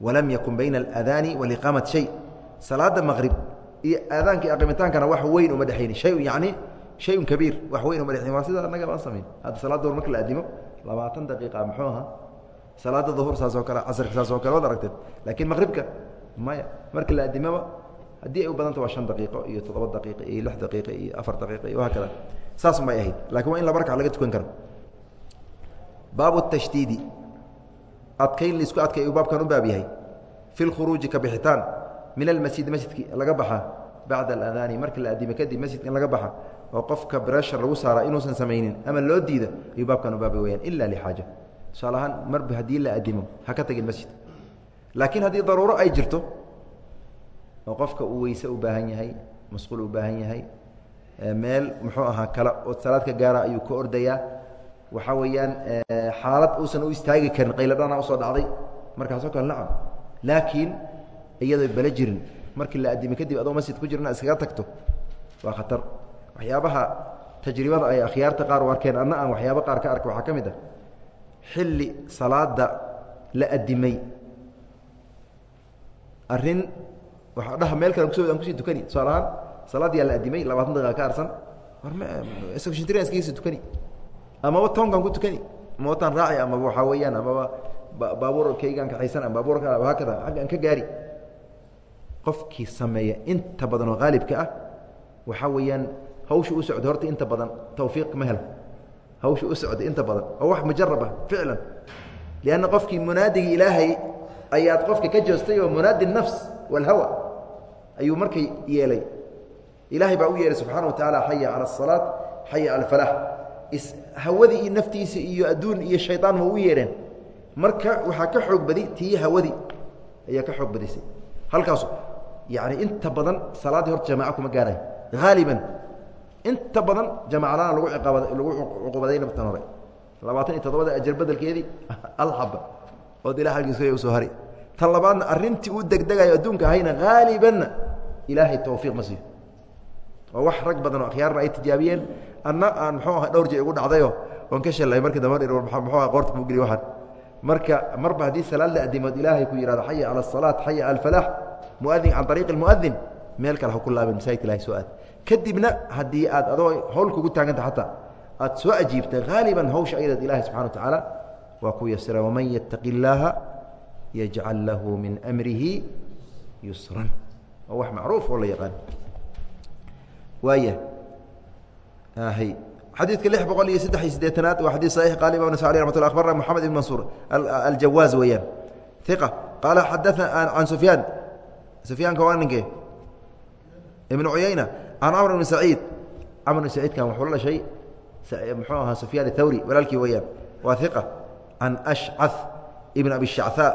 Walam yakun bayna aladaani waliqaamati shay. Salaada maqrib iyo aadaanka iyo aqimitaankana wax weyn uma dhexayni shayun yacni shayun kabiir wax weyn uma dhexayn waa sida annaga baan samayn hadda salaad duhur marka la adimo labaatan daqiiqa muxuu ahaa? Salaada duhur saas oo kale casrka saas oo kale waad aragteen laakiin maqribka maya marka la adimaba haddii ay u badanta waa shan daqiiqo iyo toddoba daqiiqo iyo lix daqiiqo iyo afar daqiiqo iyo hakada saas may ahayd. Lakin waa in laba ragca laga tukan karo. Baabu tashdiidi adkayn la isku adkay uu baabkan u baab yahay. Fi lkhuruuji ka bixitaan min almasjidi masjidki laga baxa bacda aladaani marka la adimo kadib masjidka laga baxa oo qofka breshar lagu saara inuusan samaynin ama loo diida ayuu baabkan u baaba weyaan ila lixaaja. Tusaale ahaan marba haddii la adimo ha ka tagin masjid laakiin haddii daruuro ay jirto oo qofka uu weyse u baahan yahay masquul u baahan yahay meel muxuu ahaa kale oo salaad ka gaara ayuu ka ordayaa waxaa weeyaan xaalad uusan u istaagi karin qayladhana u soo dhacday. Markaasoo kale nacam. Laakiin iyadoo bala jirin markii la adimi kadib adoo masjid ku jirna iskaga tagto waa khatar. Waxyaabaha tajribada ay akhyaarta qaar u arkeen anna aan waxyaaba qaar ka arka waxaa ka mid ah xilli salaada la adimay arrin waa dhaha meel kale kuso ku sii tukani. Tusaale ahaan salaaddiyaa la adimay labaatan daqiiqa ka arsan warmshintrianskiisa tukani. Amaba toonkan ku tukani. Ama wataan raaci amaba waxaa weeyaan amaba baabuurkaygaan kaxaysan ama baabuurka haakada aggaan ka gaari. Qofkii sameeya inta badan oo haalibka ah waxaa weeyaan hawsha u socda horta inta badan tawfiiq ma helo. Hawsha u socda inta badan oo wax mujarab ah ficlan. Lianna qofkii munaadigii ilaahay ayaad qofka ka joostay oo munaadi nafs walhawa ayuu markay yeelay. Ilaahay baa u yeehay subxana wa tacaala xaya cala asalaat xaya alfalaax hawadii iyo naftiisa iyo adduun iyo shayطaan ma u yeedheen. Marka waxaa ka xoog badi tii hawadii ayaa ka xoog badisay. Halkaasu yani inta badan salaaddii horta jamaaca kuma gaarayo haaliban inta badan jamaclana lagu iqaabad lagu cuqubadayna tan hore labaatan iyo toddobada ajar bedelkeedii alxaba ood ilah aggiisa u soo hari tan labaadna arrintii uu degdegayo adduunka ahayna haalibanna ilaahay tawfiiq ma siiyo. Oo wax rag badan oo akhyaarna ay tijaabiyeen. Anna aan muxuu aha dhowr jee igu dhacdayo oon ka shalay markii aha qoorta kuu geliy waxaan. Marka marba haddii salaad la adimood ilaahay ku yihahdo xaya cala asalaat xaya cala alfalaax muadin can ariiqi lmuadin meel kale ha ku laabin masaajidka ilahay soo aad. Kadibna haddii aad adoo hawl kugu taaganta xataa aad soo ajiibta haaliban hawsha ayadaed ilahay subxana wa tacaala waa ku yasira waman yattaqi illaaha yajcal lahu min amrihi yusran. Waa wax macruuf oo la yaqaan. Waaya hy xadiidka lix boqol iyo saddex iyo sideetanaad waa xadii saxiix. Qaal imam nasai ramat lla abarna moxamed ibn mansuur aljawaaz weeyaan. Iqa qaala xadaana can sufyaan. Sufyaanka waa ninkee ibn cuyayna can camr bn saciid. Camr bn saciidkan wuxuu la dhashay muxuu ahaa sufyaan athawri walaalkii weeyaan. Waa iqa can ashca ibn abi shachaa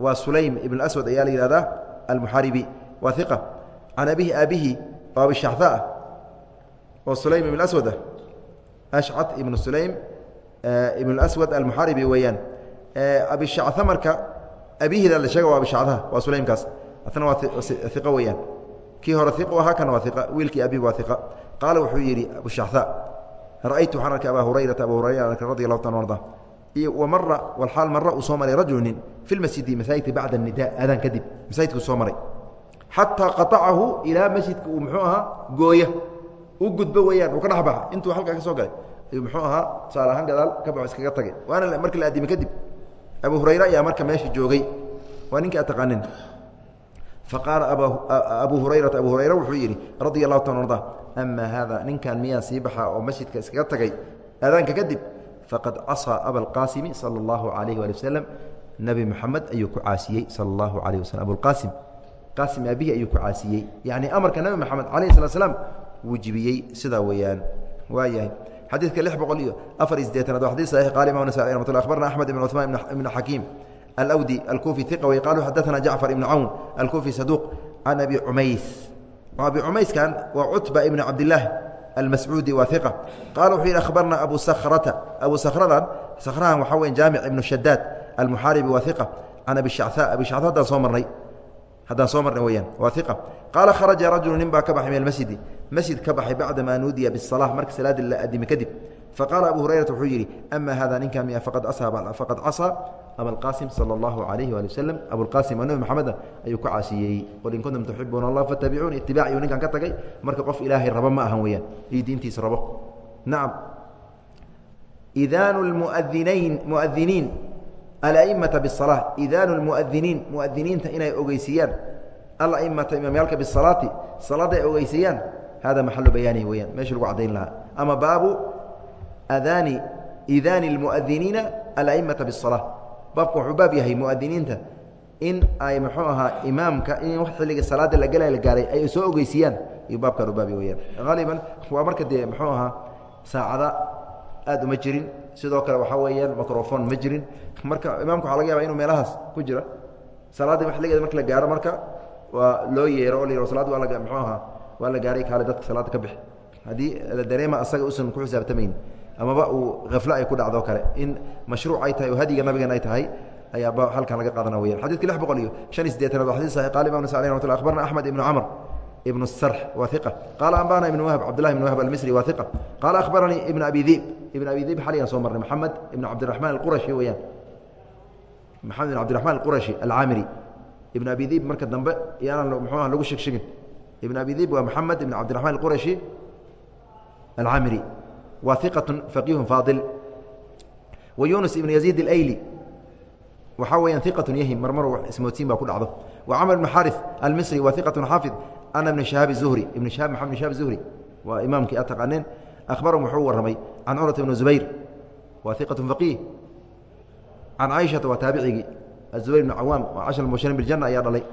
waa sulaym ibn aswad ayaa la yihahdaa almuxaaribi waa iqa can abihi aabihi oo abi shachaa oo sulaym ibn aswad ah. Ashcat ibnu sulaym ibn aswad almuxaaribi weeyaan. Abishacha marka abihiida la sheega waa abishacdaha waa sulaymkaas. Asna waa iqa weeyaan. Kii hore iq ahaa kana waa iqa wiilkii abihi waa iqa qaala wuxuu yidhi abushachaa ra'aytu waxaan arkay abaa hurayrata abu hurayra radi allahu taala arda iyo wamara walxaal mara uu soo maray rajulu nin fi lmasjidi masaajidka bacda nida aadaan kadib masaajidku soo maray. Xataa qaطacahu ilaa masjidka uu muxuu ahaa gooya. U gudbo weeyaan uu ka dhex baxa. Intuu halkaa ka soo galay ayuu muxuu ahaa tusaale ahaan gadaal ka baxo iskaga tagay. Waana markii la addimay kadib abu hurayre ayaa marka meesha joogay. Waa ninkii ad taqaanin faqaala abu hurayrata abu hurayre wuxuu yidhi radia allahu taala arda ama haada ninkan miyaa sii baxa oo masjidka iskaga tagay? Aadaanka kadib faqad casaa abalqaasimi sala allahu calayhi waali wasalam nebi moxamed ayuu ku caasiyey sala allahu calayh waslm abulqaasim qaasim aabihi ayuu ku caasiyey. Yacni amarka nebi moxamed calayhi salat slam wuu jibiyey sidaa weeyaan. Waa yahay xadiidka lix boqol iyo afar iyo sideetanaad waa xadis saxiix qaala imam nasai ramat lla akhbarna axmed ibn cuثmaan ibn xakiim alawdi alkufi iqa wey qalu xadaثana jacfar ibn cawn alkufi saduuq can abi cumays. Abi cumayskan waa cutba ibn cabdillaah almascuudi waa iqa qaala wuxuu yidhi akhbarna abu sakrata abu sakradan sakrahan waxaa weya jaamic ibnu shadaad almuxaaribi waa iqa can abi shachaa abi shachaa haddaan soo marnay. Haddaan soo marnay weyaan waa iqa qaala kharaja rajulu nin baa ka baxay min almasjidi masjid ka baxay bacda maa nuudiya bisala marka salaadii la adimi kadib faqaala abu hurayrata wuxuu yidhi ama hada ninkan miya faqad faqad casaa abalqaasim sala allahu calayhi waali wasalam abulqaasim oo nebi maxameda ayuu ku caasiyey. Qul in kuntum tuxibuuna allah fattabicuun itibaac iyuu ninkan ka tagay. Marka qof ilaahay rabo ma ahan weyaan iyo diintiisa rabo. Nacam idaanu lmuadinayn muadiniin alaimata bisala idaanu lmuadiniin muadiniinta inay ogeysiiyaan. Alaimata imaamyaalka bisalaati salaada ay ogeysiiyaan. Hada maxalu bayaanihi weyaan meesha lagu caddayn lahaa. Ama baabu adaani idaani lmuadiniina alaimata bisala baabka wuxuu baab yahay muadiniinta in ay muxuu ahaa imaamka in xilliga salaada la gala la gaaray ay soo ogeysiiyaan iyo baabkan u baabya weyaan haaliban waa marka dee muxuu ahaa saacada aad uma jirin sidoo kale waxaa weeyaan microfon ma jirin marka imaamka waxa laga yaba inu meelahaas ku jira salaadii xilligeeda marka la gaaro marka waa loo yeero o la yih salaad waa la mxuu ahaa waa la gaaray kaale dadka salaada ka bixi haddii la dareema asaga usan ku xisaabtamayn amaba uu khaflo ay ku dhacdo kale. In mashruuc ay tahay oo hadiga nabigeena ay tahay ayaaba halkan laga qaadana weyan xadidka lix boqol iyo shan iyo sideetanaad wa xadis saxix qala imam nasa alih ramat lla akhbarna axmed ibnu camr ibn الsrx wa iq qaala ambana ibn wahb cabdulahi ibn wahb almisri wa iq qaala akhbaranii ibn abi dib ibn abi dib xaligan soo marnay. Maxamed ibn cabdiraxmaan alqurashi weyaan maxamed ibn cabdiraxmaan alqurashi alcaamiri ibn abi dib marka dambe yaanaan mxuuah lagu shegshegin ibn abi dib waa maxamed ibn cabdiraxmaan alqurashi alcaamiri wa iqaة faqihu faadil wa yunus ibn yaziid اlayli waxaa weyaan iqaة yahim marmar ismoodsiin baa ku dhacdo wa camr ibn xarif almisri wa iqaة xaafid ana ibn shahaab الzuhri ibn shahab maxamed ibn shahab الzuhri waa imaamkii ad taqaaneen akhbarahum wuxuu warramay can curwata ibn zubayr wa iqaة faqiih can caaishata waa taabicigii azubayr ibn cawaam waa cashar mubashirin biljana ayaa dhalay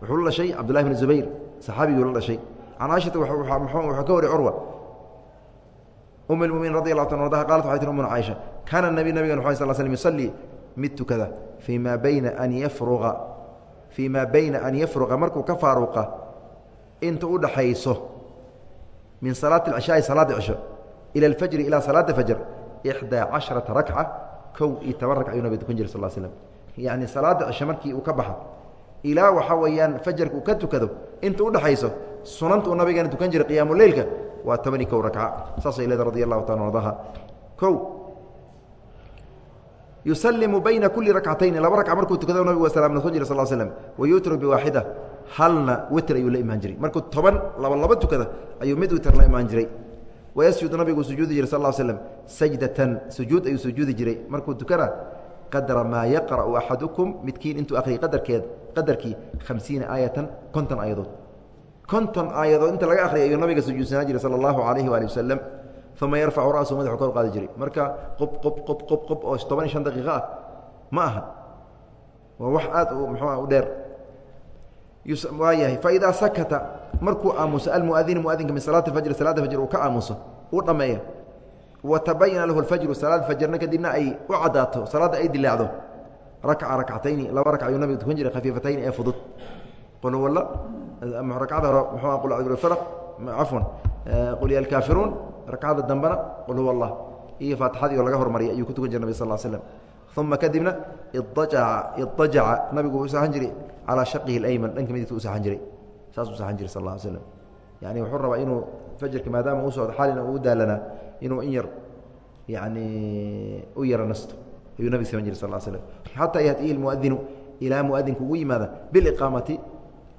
wuxuu la dhashay cabdullahi bn zubayr saxaabiguu la dhashay can caaishata wuxuu ka wari curwa um mminin radi la ta ardaha qalat waxay tir umuna caaisha kaana nabi nabigan wxu sal slm yusalii mid tukada fii maa bayna an yafruqa fii maa bayna an yafruqa markuu ka faaruqa inta u dhaxayso min salaati alcishaai salaada cisho ila alfajri ilaa salaada fajr ixdaa casharata rakca kow iyo toban rakc ayuu nabi tukan jir sal slm yacni salaada cisho markii uu ka baxo ilaa waxaa weeyaan fajarka uu ka tukado inta u dhexayso sunanta uu nabigeena tukan jiray qiyaamuleylka waa toban iyo kow rakca saasay leeda radi allahu taala ardaha o yusalimu bayna kuli rakcatayni laba rakca markuu tukado nabigu salaam noqon jira sal slm wayutru biwaaxida halna witr ayuu la imaan jiray. Markuu toban laba laba tukada ayuu mid witr la imaan jiray. Wayasjudu nabigu sujuudi jiray sal slm sajdatan sujuud ayuu sujuudi jiray. Markuu tukana qadra maa yaqra'u axadukum midkiin intuu akhriyay qadarkeed qadarkii hamsiina aayatan konton aayadood konton aayadood inta laga akhriyay ayuu nabiga sujuudsanaa jiray sala allahu alayhi waali wasalam uma yarfacu ra'su madaxu kor qaadi jiray. Marka qob qob qob qob qob oo toban shan daqiiqo ah ma aha. Waa wax aad muxuua u dheer. Waa faidaa sakata markuu aamuso almuadinu muadinka min salaati fajri salaada fajr uu ka aamuso uu dhammeeyo wa lahu alfajru salaad fajrna kadibna ay u caddaato salaadda ay dilaacdo. Rakca rakcatayni laba rakc ayuu nabiga tukan jiray khafiifatayni ee fudud qul huwa rakcada hore muxuu qul birfalaq cafwan qul ya alkaafiruun rakcada dambena qul huwa allah iyo faatixadii oo laga hormariyay ayuu ku tukan jiray nabig sal l slam uma kadibna idajaca idajaca nabigu uu saxan jiray calaa shaqihi اlayman dhanka midigta u saxan jiray saas u saxan jiray sal lla slam yani wuxuu rabaa inuu fajarka maadaama uu socdo xaalina uu daalanaa inuu in yar yani u yaro nasto ayuu nabig saman jiray sal slm xataa yatihi muadinu ilaa muadinku ugu yimaada biliqaamati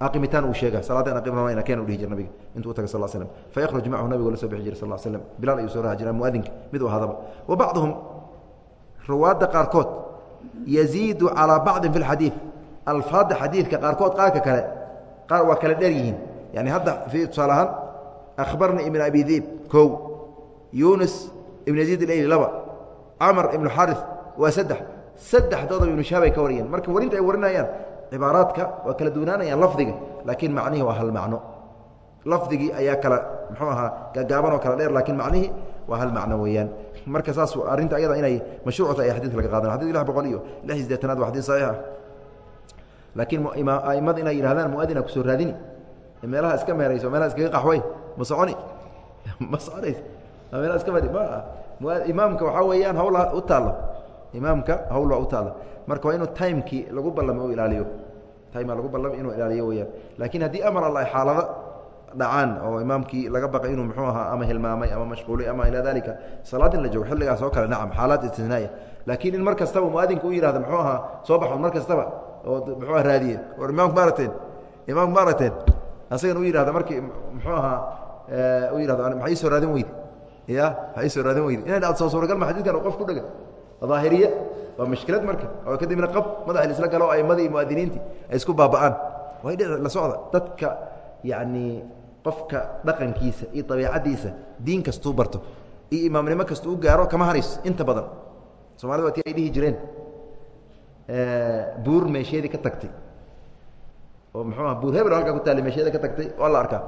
aqimitaan uu sheega salaadeen aqimna keen u dhihi jir nabiga intuu u tagay sal slm fayakhruj macahu nabigu la soo bixi jiray sal slm bilaal ayuu soo raha jira muadinka mid u ahaadaba wa bacduhum ruwaadda qaarkood yaziidu calaa bacdin fi lxadiid alfaadda xadiidka qaarkood qaarka kale qaar waa kale dheer yihiin. Yani hadda i tusaale ahaan akhbarna ibn abi diib kow. Yunus ibn yaziid ilayli laba. Camar ibnu xarif waa saddex. Saddexdoodaba ibnu shahabay ka wariyeen. Marka warinta ay warinayaan cibaaraadka waa kala duwanaanayaan lafdiga laakiin macnihii waa hal macno. Lafdigii ayaa kala muxuu ahaa gaagaaban oo kala dheer laakiin macnihii waa hal macno weeyaan. Marka saas arrinta ayada inay mashruucta ay xadidka laga qaadan xadid lix boqol iyo lix sideetanaad waa xadid saxiix ah. Laakiin aimada inay yidhahdaan muadina ku soo raadini. Meelaha iska meerayso meelaha iskaga qaxwey ma soconi. Ma soconays. Meelaha iska fadhi ma imaamka waxaa weeyaan hawla u taalla. Imaamka hawla u taalla marka waa inuu timekii lagu ballamo ilaaliyo. Timea lagu ballamo inuu ilaaliyo weyaan laakiin haddii amar alla ay xaalado dhacaan oo imaamkii laga baqay inuu muxuu ahaa ama hilmaamay ama mashquulay ama ilaa dalika salaad in la joogo xilligaas oo kale nacam xaalaad istisnaaya. Laakiin in mar kastaba muadinka u yihahdo muxuu ahaa soo baxo mar kastaba oo muxuu raadiye war imaamku ma aragteen? Imaamku ma aragteen? Asagan u yihahdo markii muxuu ahaa u yihahdo ma ii soo raadin weyde ya ma ii soo raadin weyde inay dhacdo soo suuragal ma xadiidkan qof ku dhega daahiriye waa mushkilad marka. Oo kadibna qab madaxa isla galo aimadii iyo muadiniintii ay isku baaba'aan. Way dhici la socda. Dadka yacni qofka dhaqankiisa iyo dabeicaddiisa diin kastuu barto. Iyo imaamnimo kastuu u gaaro kama harayso inta badan. Somalida waa ti ay dhihi jireen. Buur meesheedii ka tagtay. Oo muxuu aha buur hebel halkaa ku taallay meesheeda ka tagtay. Waa la arkaa.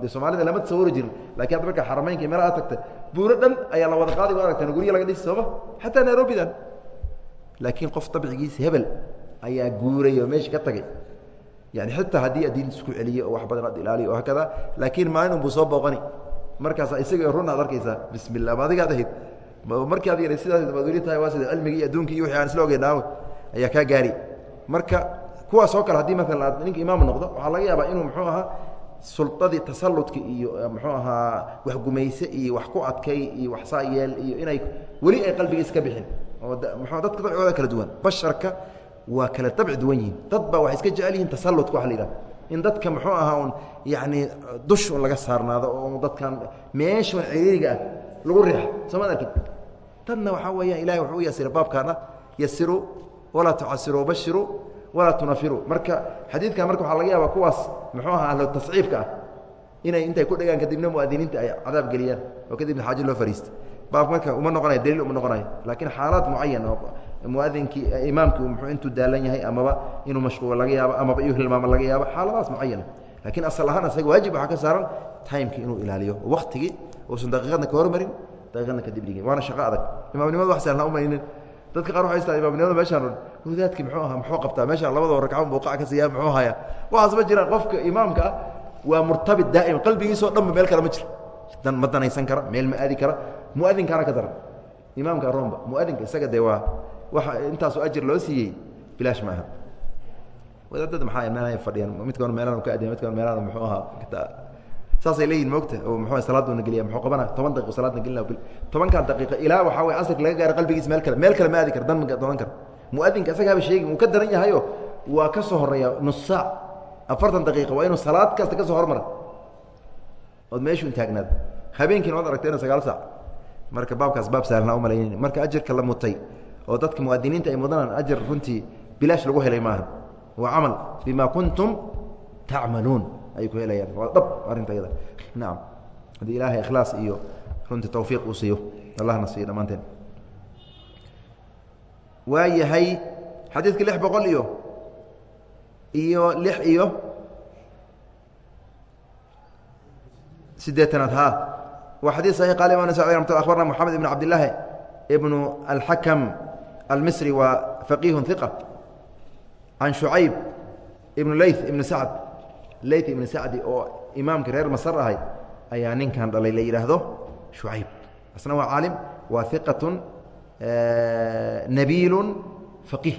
De soomaalida lama tasawuri jirin. Lakin hadda marka xarameynka meelaha tagta buuro dhan ayaa la wada qaadi wa aragteen gurya laga dhisi sooma xataa nairobidan laakiin qof dabcigiisa hebel ayaa guuray oo meesha ka tagay. Yani xitaa haddii adiin isku celiye oo wax badan ad ilaaliyo oo hakada laakiin maalin unbuu soo booqani. Markaasa isaga run aad arkaysaa bismi llah ma adigaad ahayd? Markii ad yara sidaas maad weli tahay waa sida cilmigii iyo adduunkii iyo wixii aan isla ogeynaawe ayaa kaa gaari. Marka kuwaas oo kale haddii maalan ninka imaam noqdo waxaa laga yaabaa inuu muxuu ahaa suldadii tasalludka iyo muxuu ahaa wax gumayse iyo wax ku adkay iyo wax saa yeel iyo inay weli ay qalbigiis ka bixin. Oo dadka dabcigooda kala duwan. Basharka waa kala dabci duwan yihiin. Dad baa waxay iska jecel yihiin tasalludka waxa la yidhaha in dadka muxuu ahaa un yacni dush un laga saarnaado oo dadkan meeshan ciriiriga ah lagu riixo. Sooma arkin dadna waxaa weeyaan ilahay wuxuu u yasira baabkaana yasiruu walaa tucasiruu bashiru walaa tunafiru. Marka xadiidkan marka waxaa laga yaabaa kuwaas muxuu ahaa ahlo tasciifka ah inay intay ku dhegaan kadibna muadiniinta ay cadaab geliyaan oo kadibna xaajo loo fariista baab marka uma noqonayo daliil uma noqonayo laakiin xaalaad mucayan oo muadinkii imaamkii muxuu intuu daalan yahay amaba inuu mashquulo laga yaabo amaba inuu hilmaamo laga yaabo xaaladaas mucayana laakiin asal ahaan isaga waajib waxaa ka saaran timekii inuu ilaaliyo waktigii uusan daqiiqadna ka hormarin daqiiqadna kadib dhigin waana shaqo adag. Imaamnimada wax sahlan umaynin dadka qaar waxay istaa imaamnimada meeshaan wadaadkii muxuu ahaa? Muxuu qabtaa? Meeshaan labadoo ragcon buu qac ka siiyaa muxuu hayaa? Waxaas ma jiraan qofka imaamka ah waa murtabit daa'ima qalbigiisao dhanba meel kale ma jiro dan ma danaysan kara meel ma aadi kara. Muadinkaana ka daran. Imaamka aroonba muadinka isaga dee waa waxa intaasoo ajir loo siiyey bilaash ma aha. Wadaadada maxaa meelaha fadhiyaan? Midkoon meelahan ka adiya midkoon meelahan muxuu ahaa saasay leeyihiin moogta oo muxuu salaaduna geliya muxuu qabana? Toban daqiiqo salaadna gelina tobankan daqiiqo ilaa waxaa way casrka laga gaaro qalbigiis meel kale meel kale ma aadi kara dan ma doonan kara muadinka isaga haba sheegi wuu ka daran yahayo waa ka soo horreeya nus saac afartan daqiiqa waa inuu salaad kasta ka soo hormara ood meeshun taagnaad habeenkiina waad aragtayna sagaal saac. Marka baabkaas baab saalna umalayn marka ajarka la mutay oo dadka muadiniinta ay mudanaan ajar runtii bilaash lagu helay maaha. Waa camal bima kuntum tacmaluun ay ku helayaan. Waa dhab arintayada naam. Haddii ilaahay ikhlaas iyo runtii tawfiiq uu siiyo allahna siiyo dhammaanteen. Waa yahay xadiidka lix boqol iyo iyo lix iyo sideetanaad ha waa xadii saxiix qaal imam nasai amt abarna moxamed ibn cabdillaahi ibnu alxakam almisri waa faqiihun iqa can shucayb ibnu leyth ibnu sacd layt ibn sacdi oo imaamkii reer masar ahay ayaa ninkan dhalay la yidhaahdo shucayb asna waa caalim waa iqatun eh, nabiilu faqiih.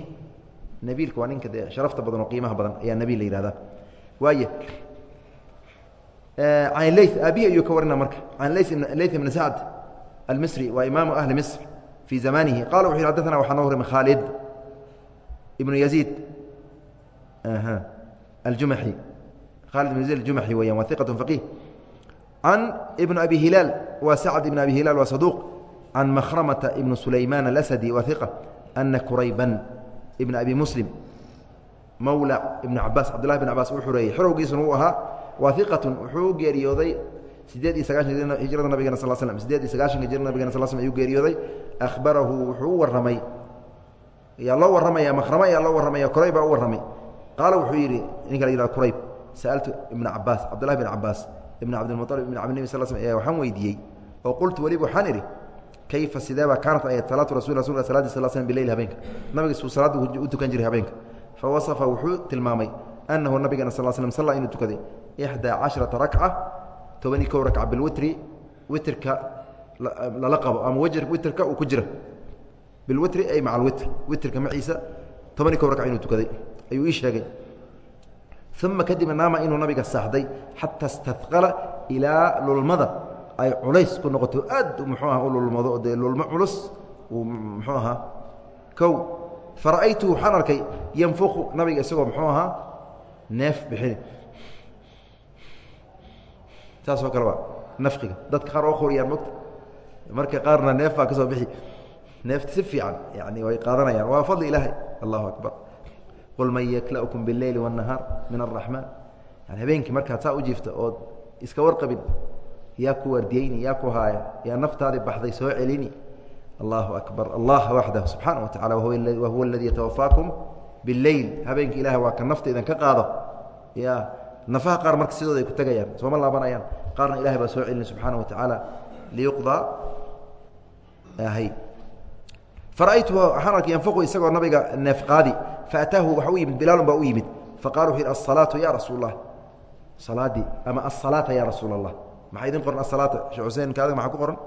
Nabiilka waa ninka dee sharafta badan oo qiimaha badan ayaa nabiil la yihahda waay eh, canley aabihi ayuu ka warina marka. Can leyt ibn sacd almisri waa imaamu ahli misr fii zamanihi. Qala wuxu adana waxaa noo warima khaalid ibnu yaziid aljumaxi khaalid ibn yaziid aljumaxi weyan waa iqat faqih can ibn abi hilaal waa sacd ibn abi hilaal waa saduuq can makhramata ibn sulaymaan alasadi waa iqa ana kurayban ibn abi muslim mawla ibn cabaas cabdullahi bn cabaas uu xureeyey xorowgiisuna uu ahaa waa iqatun wuxuu geeriyooday sideed iyo sagaashan hijrada nabigena sal slm sideed iyo sagaashanka hijrada nabigena sal slm ayuu geeriyooday akhbarahu wuxuu u warramay yaa loo warramaya makhrama ayaa loo warramaya kurayb baa u warramay qaala wuxuu yidhi ninka la yihahdo kurayb sa'altu ibna cabaas cabdullahi bn cabaas ibn cabdilmuطalib ibn cabdinabi sal ayaa waxaan weydiiyey oo qultu weliba waxaan idhi kayfa sideebaa kaanat ayad salaatu rasul rasulka saladi sal slm bileyl habeenka nabiga suu salaadda u tukan jiray habeenka fa wasafa wuxuu tilmaamay anahu nabigeena sal slm salla inuu tukaday ixdaa casharata rakca toban iyo kow rakca bilwitri witrka lala qabo ama witrka uu ku jira bilwitri ay maca alwitr witrka maciisa toban iyo kow rakca inuu tukaday ayuu ii sheegay uma kadibna naama inuu nabiga saaxday xata istaqala ilaa lulmada ay culays ku noqoto aad muxuu aha u lulmado dee lulmo culus uu ahaa kow fara'aytu waxaan arkay yanfuqu nabiga isagoo muxuu ahaa neef bixini saasoo kale nafqiga dadka qaar oo qoriyaan mogta marka qaarna neef baa ka soo bixi neefta si fiican yani way qaadanayaan waa fadli ilaahay allahu akbar qul man yakla'kum biاleyli wالnahaar min الraxmaan yani habeenkii markaad saa u jiifta ood iska warqabin yaa ku wardiyeyni yaa ku haaya yaa naftaadii baxday soo celini allahu akbar allah waxdah subxaana wa tacala wahuwa aladii yatawafaakum biاleyl habeenkii ilahay waa ka nafta idinka qaado ya nafaha qaar marka sidooda ay ku tegayaan sooma laabanayaan qaarna ilahay baa soo celini subxaana wa tacaala liyuqdaa hy fara'aytu waxaan arkay yanfuqu isagoo nabiga neefqaadi faataahu waxa u yimid bilaalun baa u yimid. Faqala wuxu yidhi asalaatu ya rasuul اlah salaadii ama asalaata ya rasuul اllah maxaa idin qoran asalaata shee xuseen kaadiga maxaa ku qoran?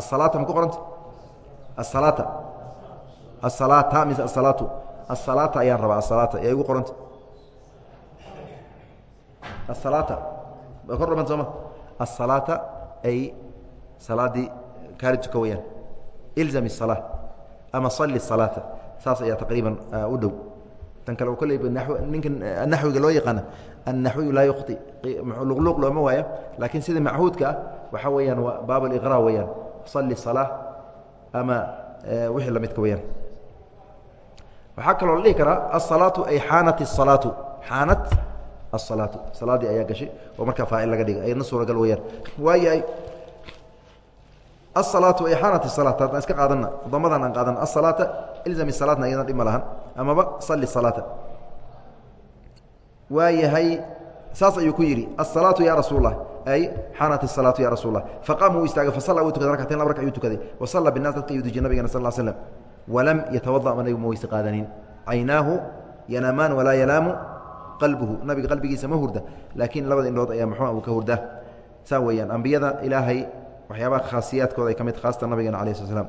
Asalaata ma ku qoranta? Asalaata asalaata mise asalaatu asalaata ayaan rabaa asalaata yaa igu qoranta? Asalaata waa kor dhaman sooma asalaata ay salaadii kaali tuka weyaan ilzam الsalaa ama sali الsalaata saas ayaa taqriiban u dhow tan kale kolley ninka naxwiga loo yaqaana annaxwiyu laa yukhti luqluuq looma waaya laakiin sida machuudka ah waxaa weeyaan waa baab اliqra weeyaan sali الsalaa ama wixii la midka weyaan waxaa kaloo la dhihi karaa asalaatu ay xaanat الsalaatu xaanat asalaatu salaadii ayaa gashay oo markaa faacil laga dhigay ayadna suuragal weyaan waayahay asalaatu ay xaanat salaat. Haddaan iska qaadana damadan aan qaadana asalaata ilzami salaatna ayadna dhib ma lahan. Amaba sali salaata. Waayahay saas ayuu ku yidhi asalaatu ya rasuul lah ay xaanat الsalaatu ya rasuul lah faqaama wuu istaagay fasalla wuu tukaday rakcatayn laba raka ayuu tukaday. Wasalla binas dadka ayuu dujiyay nabigana sal slam walam yatawada nabigu ma weyse qaadanin. Caynaahu yanaamaan walaa yanaamu qalbuhu. Nabiga qalbigiisa ma hurda laakiin labada indhood ayaa muxua uu ka hurdaa saa weeyaan ambiyada ilaahay waxyaabaha khaasiyaadkooda ay ka mid khaasatan nabigeena alah sl slam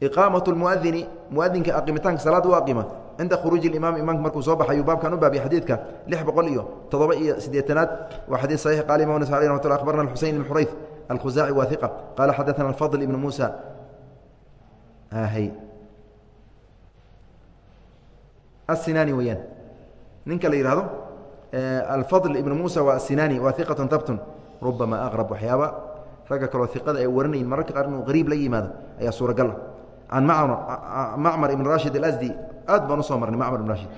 iqaamat muadini muadinka aqimitaanka salaad u aqima. Cinda khuruuji imaam imaamka markuu soo baxayu baabkan u baabiya xadiidka lix boqol iyo toddoba iyo siddeetanaad. Waa xadiid saxiix qaala imam nas alih ramat lla akhbarna xuseyn ibn xurayf alkhuzaaci waa iqa qaala xadaana alfadl ibnu muusa. Asinaani weeyaan. Ninka la yihahdo alfadl ibnu muusa waa asinaani waa iqatun tabtun. Rubama aqrab waxyaaba ragga kaloo iqada ay waranayin mararka qaar inuu qariib la yimaado ayaa suuragal ah. Can macmar ibn rashid alasdi aad baan u soo marnay macmar ibn rashid.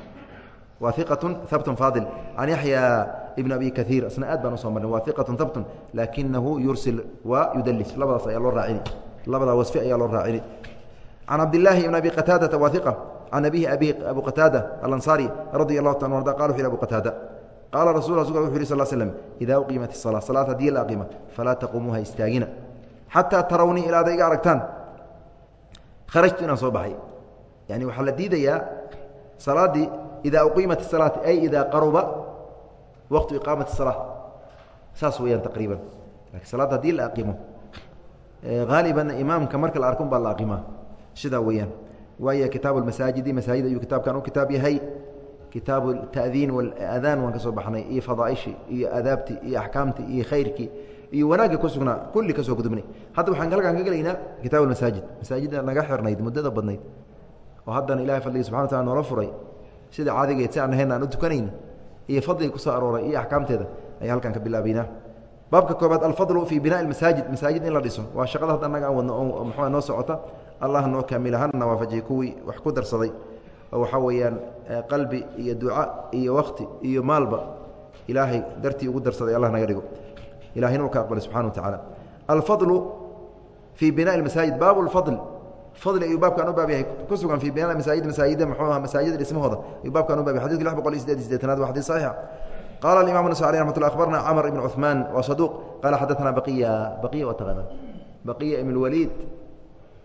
Waa iqatun habtun faadil. Can yaxya ibn abi kaiir isna aad baan u soo marnay waa iqatun habtun laakinahu yursil wa yudalis labadaas ayaa loo raacini. Labadaa wasfi ayaa loo raacini. Can cabdilaahi ibn abi qataadata waa iqa can abihi abi abu qataada alansaari radi allahu ta arda qala wuxu yhi abu qataada qaala rasu u yh sl slm idaa uqiimat isala salaad haddii la aqiima falaa taquumuuha istaagina xataa tarownii ilaa ada iga aragtaan kharajtu inaan soo baxay yani waxaa la diidayaa salaaddii idaa uqiimat isalaati ay idaa qaruba waqtu iqaamat isala saas weyaan taqriiban lakiin salaadda haddii la aqiimo haaliban imaamka marka la arkunbaa la aqiimaa sidaa weyaan waaya kitaabu masaajidi masaajid ayuu kitaabkan u kitaab yahay kitaabu tadiin waadaan waan ka soo baxnay iyo fadaaishii iyo adaabtii iyo axkaamtii iyo khayrkii iyo wanaagga ku sugnaa kulli ka soo gudubnay. Hadda waxaan halkaan ka gelaynaa kitaab masaajid masaajidda naga xirnayd muddada badnayd oo haddana ilahay fadligii subxana wa taala noola furay. Sida caadigeed si aan ahayn aan u tukanayn iyo fadliga ku soo arooray iyo axkaamteeda ayaa halkaan ka bilaabaynaa. Baabka koobaad alfadlu fii binaaءi masaajid masaajid in la dhiso waa shaqada hadda anaga aan wadno oo muxua noo socota allah noo kaamila hana waafajiye kuwii wax ku darsaday oo waxaa weeyaan qalbi iyo duca iyo wakti iyo maalba ilaahay dartii ugu darsaday allah naga dhigo ilahina uu ka aqbalay subxana wa tacaala alfadlu fii binaaءi masaajid baabu lfadl fadli ayuu baabkan u baab yahay ku sugan fii binaaءi masaajid masaajida muxuu aha masaajida dhismahooda ayuu baabkan u baab yahay xadidka lix boqol iyo sideed iyo sideetanaad waa xadid saxiixa qala imam nas alي ramat lla abarna cmr ibn cuثmaan wa saduq qala xadaثna baqiya baqiya waa taqaana baqiya ibn اwaliid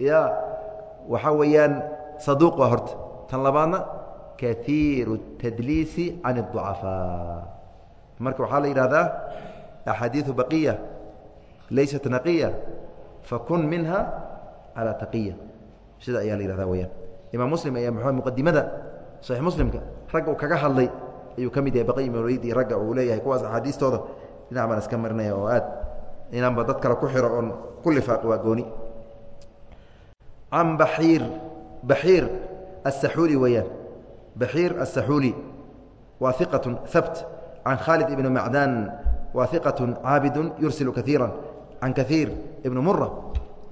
ya waxaa weeyaan saduuq waa horta tan labaadna kaiiru الtadliisi can الضucafaa marka waxaa la yidhahdaa axaadiiثu baqiya laysat naqiya fakun minha calى taqiya sida ayaa la yihahda weyaan imaam muslim ayaa mxu muqadimada saxiix muslimka ragga uu kaga hadlay ayuu ka mid yahay baqi mawlid iyo ragga uu leeyahay kuwaas axaadiistooda dhinac baan iska marinaya oo aad inaanba dad kale ku xiro oon ku lifaaqi waa gooni can baxiir baxiir aلsaxuuli weeyaan baxiir aلsaxuuli waa iqaة habt can khaalid ibn macdan waa iqaة caabidu yursilu kaiira can kaiir ibn mura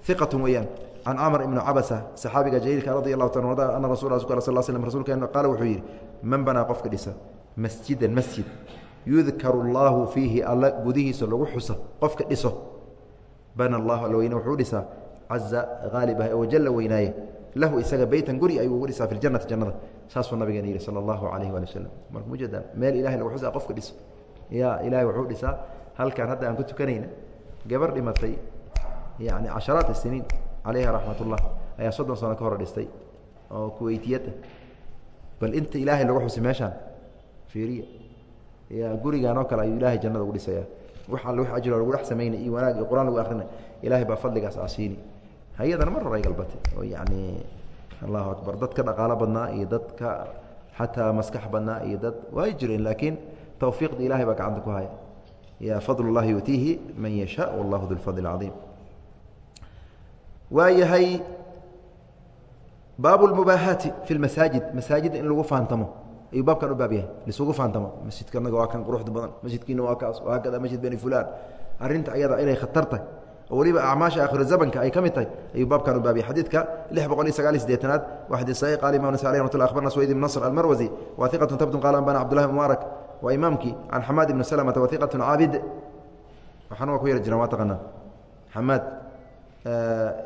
iqaة weeyaan can camr ibn cabasa saxaabiga jaliilka radi allahu ta arda ana rasul sal sl rsulkeen qaala wuxuu yidhi man banaa qofka dhisa masjidan masjid yudkaru اllaahu fiihi alla gudihiisa lagu xusa qofka dhiso bana allahu alla weyne wuxuu dhisaa caza haalibah ee wajalla weynaaye lahu isaga beytan guri ayuu ugu dhisaa fi ljanati jannada. Saasuu nabigeena yidhi sala allahu alayh waali wasalam marka mujeedaan meel ilahay lagu xusaa qofka dhiso. Ya ilahay wuxuu dhisaa. Halkaan hadda aan ku tukanayna gabar dhimatay yani casharaat siniin calayha raxmat ullah ayaa soddon sano ka hor dhistay oo kuweytiyada bal inta ilaahay lagu xusi meeshaan fiiriya. Ya gurigaan oo kale ayuu ilahay jannada ugu dhisaya wax alle wax ajiro lagu dhex samaynay iyo wanaag iyo qur'aan lagu akrinay ilaahay baa fadligaas aasiini hay'adana mar hore ay galbatay. Oo yacni allahu akbar. Dad ka dhaqaalo badnaa iyo dad ka xataa maskax badnaa iyo dad way jireen laakiin tawfiiqda ilahay baa gacanta ku haya. Ya fadl اllahi yutiihi man yashaa wallahu du lfadl اcaiim waa yahay baabu lmubaahaati fi lmasaajid masaajid in lagu faantamo. Ayuu baabkan u baab yahay. Lisugu faantamo. Masjidka anaga waa kan quruxda badan. Masjidkiina waa kaas haakada masjid beni fulan arinta ayada inay khatar tahay oo weliba acmaasha aakhiru zamanka ay ka mid tahay ayuu baabkan u baab yahay xadiidka lix boqol iyo sagaal iyo sideetanaad waa xadiid saxiix. Qaala imam nasa alih ramat llah akhbarna suwayd ibn nasr almarwazi wa iqatun tabtun qaala ambana cabdullahi mubaarak waa imaamkii can xamaad ibni salamata wa iqatun caabid waxaana waa ku yar jiraan waa taqaanaa. Xamaad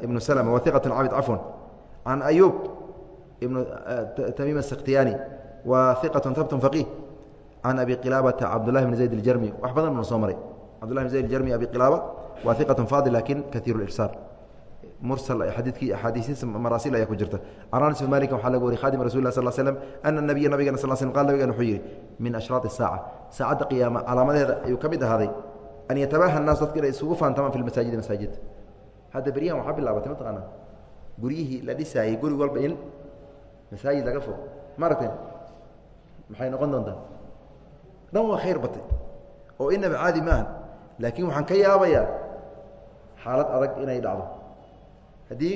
ibnu slma wa iqatun caabid cafwan can ayuub ibnu tamiim asikhtiyani wa iqatun tabtun faqih can abi qilaabata cabdullahi bn zayd aljarmi. Wax badan banu soo maray. Cabdullahi bn zayd aljarmi abi qilaaba waa iqatun faadil laakiin kaiiru lirsaal mursal xadiidkii axaadiisiisa maraasil ayaa ku jirta. Can anas bin malik waxaa laga wariy khadim rasul lah sal slm ana nabiya nabigana sal slm qal nabigan wuxuu yidhi min ashraat saaca. Saacadda qiyaama calaamadeeda ayuu ka mid ahaaday an yatabaaha naas dadka inay isugu faantamaan fi masaajidi masaajidda hadda beryahan waxaa bilaabatay mataqaana guryihii la dhisaayey guri walba in masaajid laga fog ma aragteen maxay noqon doontaa? Dhan waa khayr batay oo inaba caadi maaha laakiin waxaan ka yaabayaa xaalad adag inay dhacdo. Haddii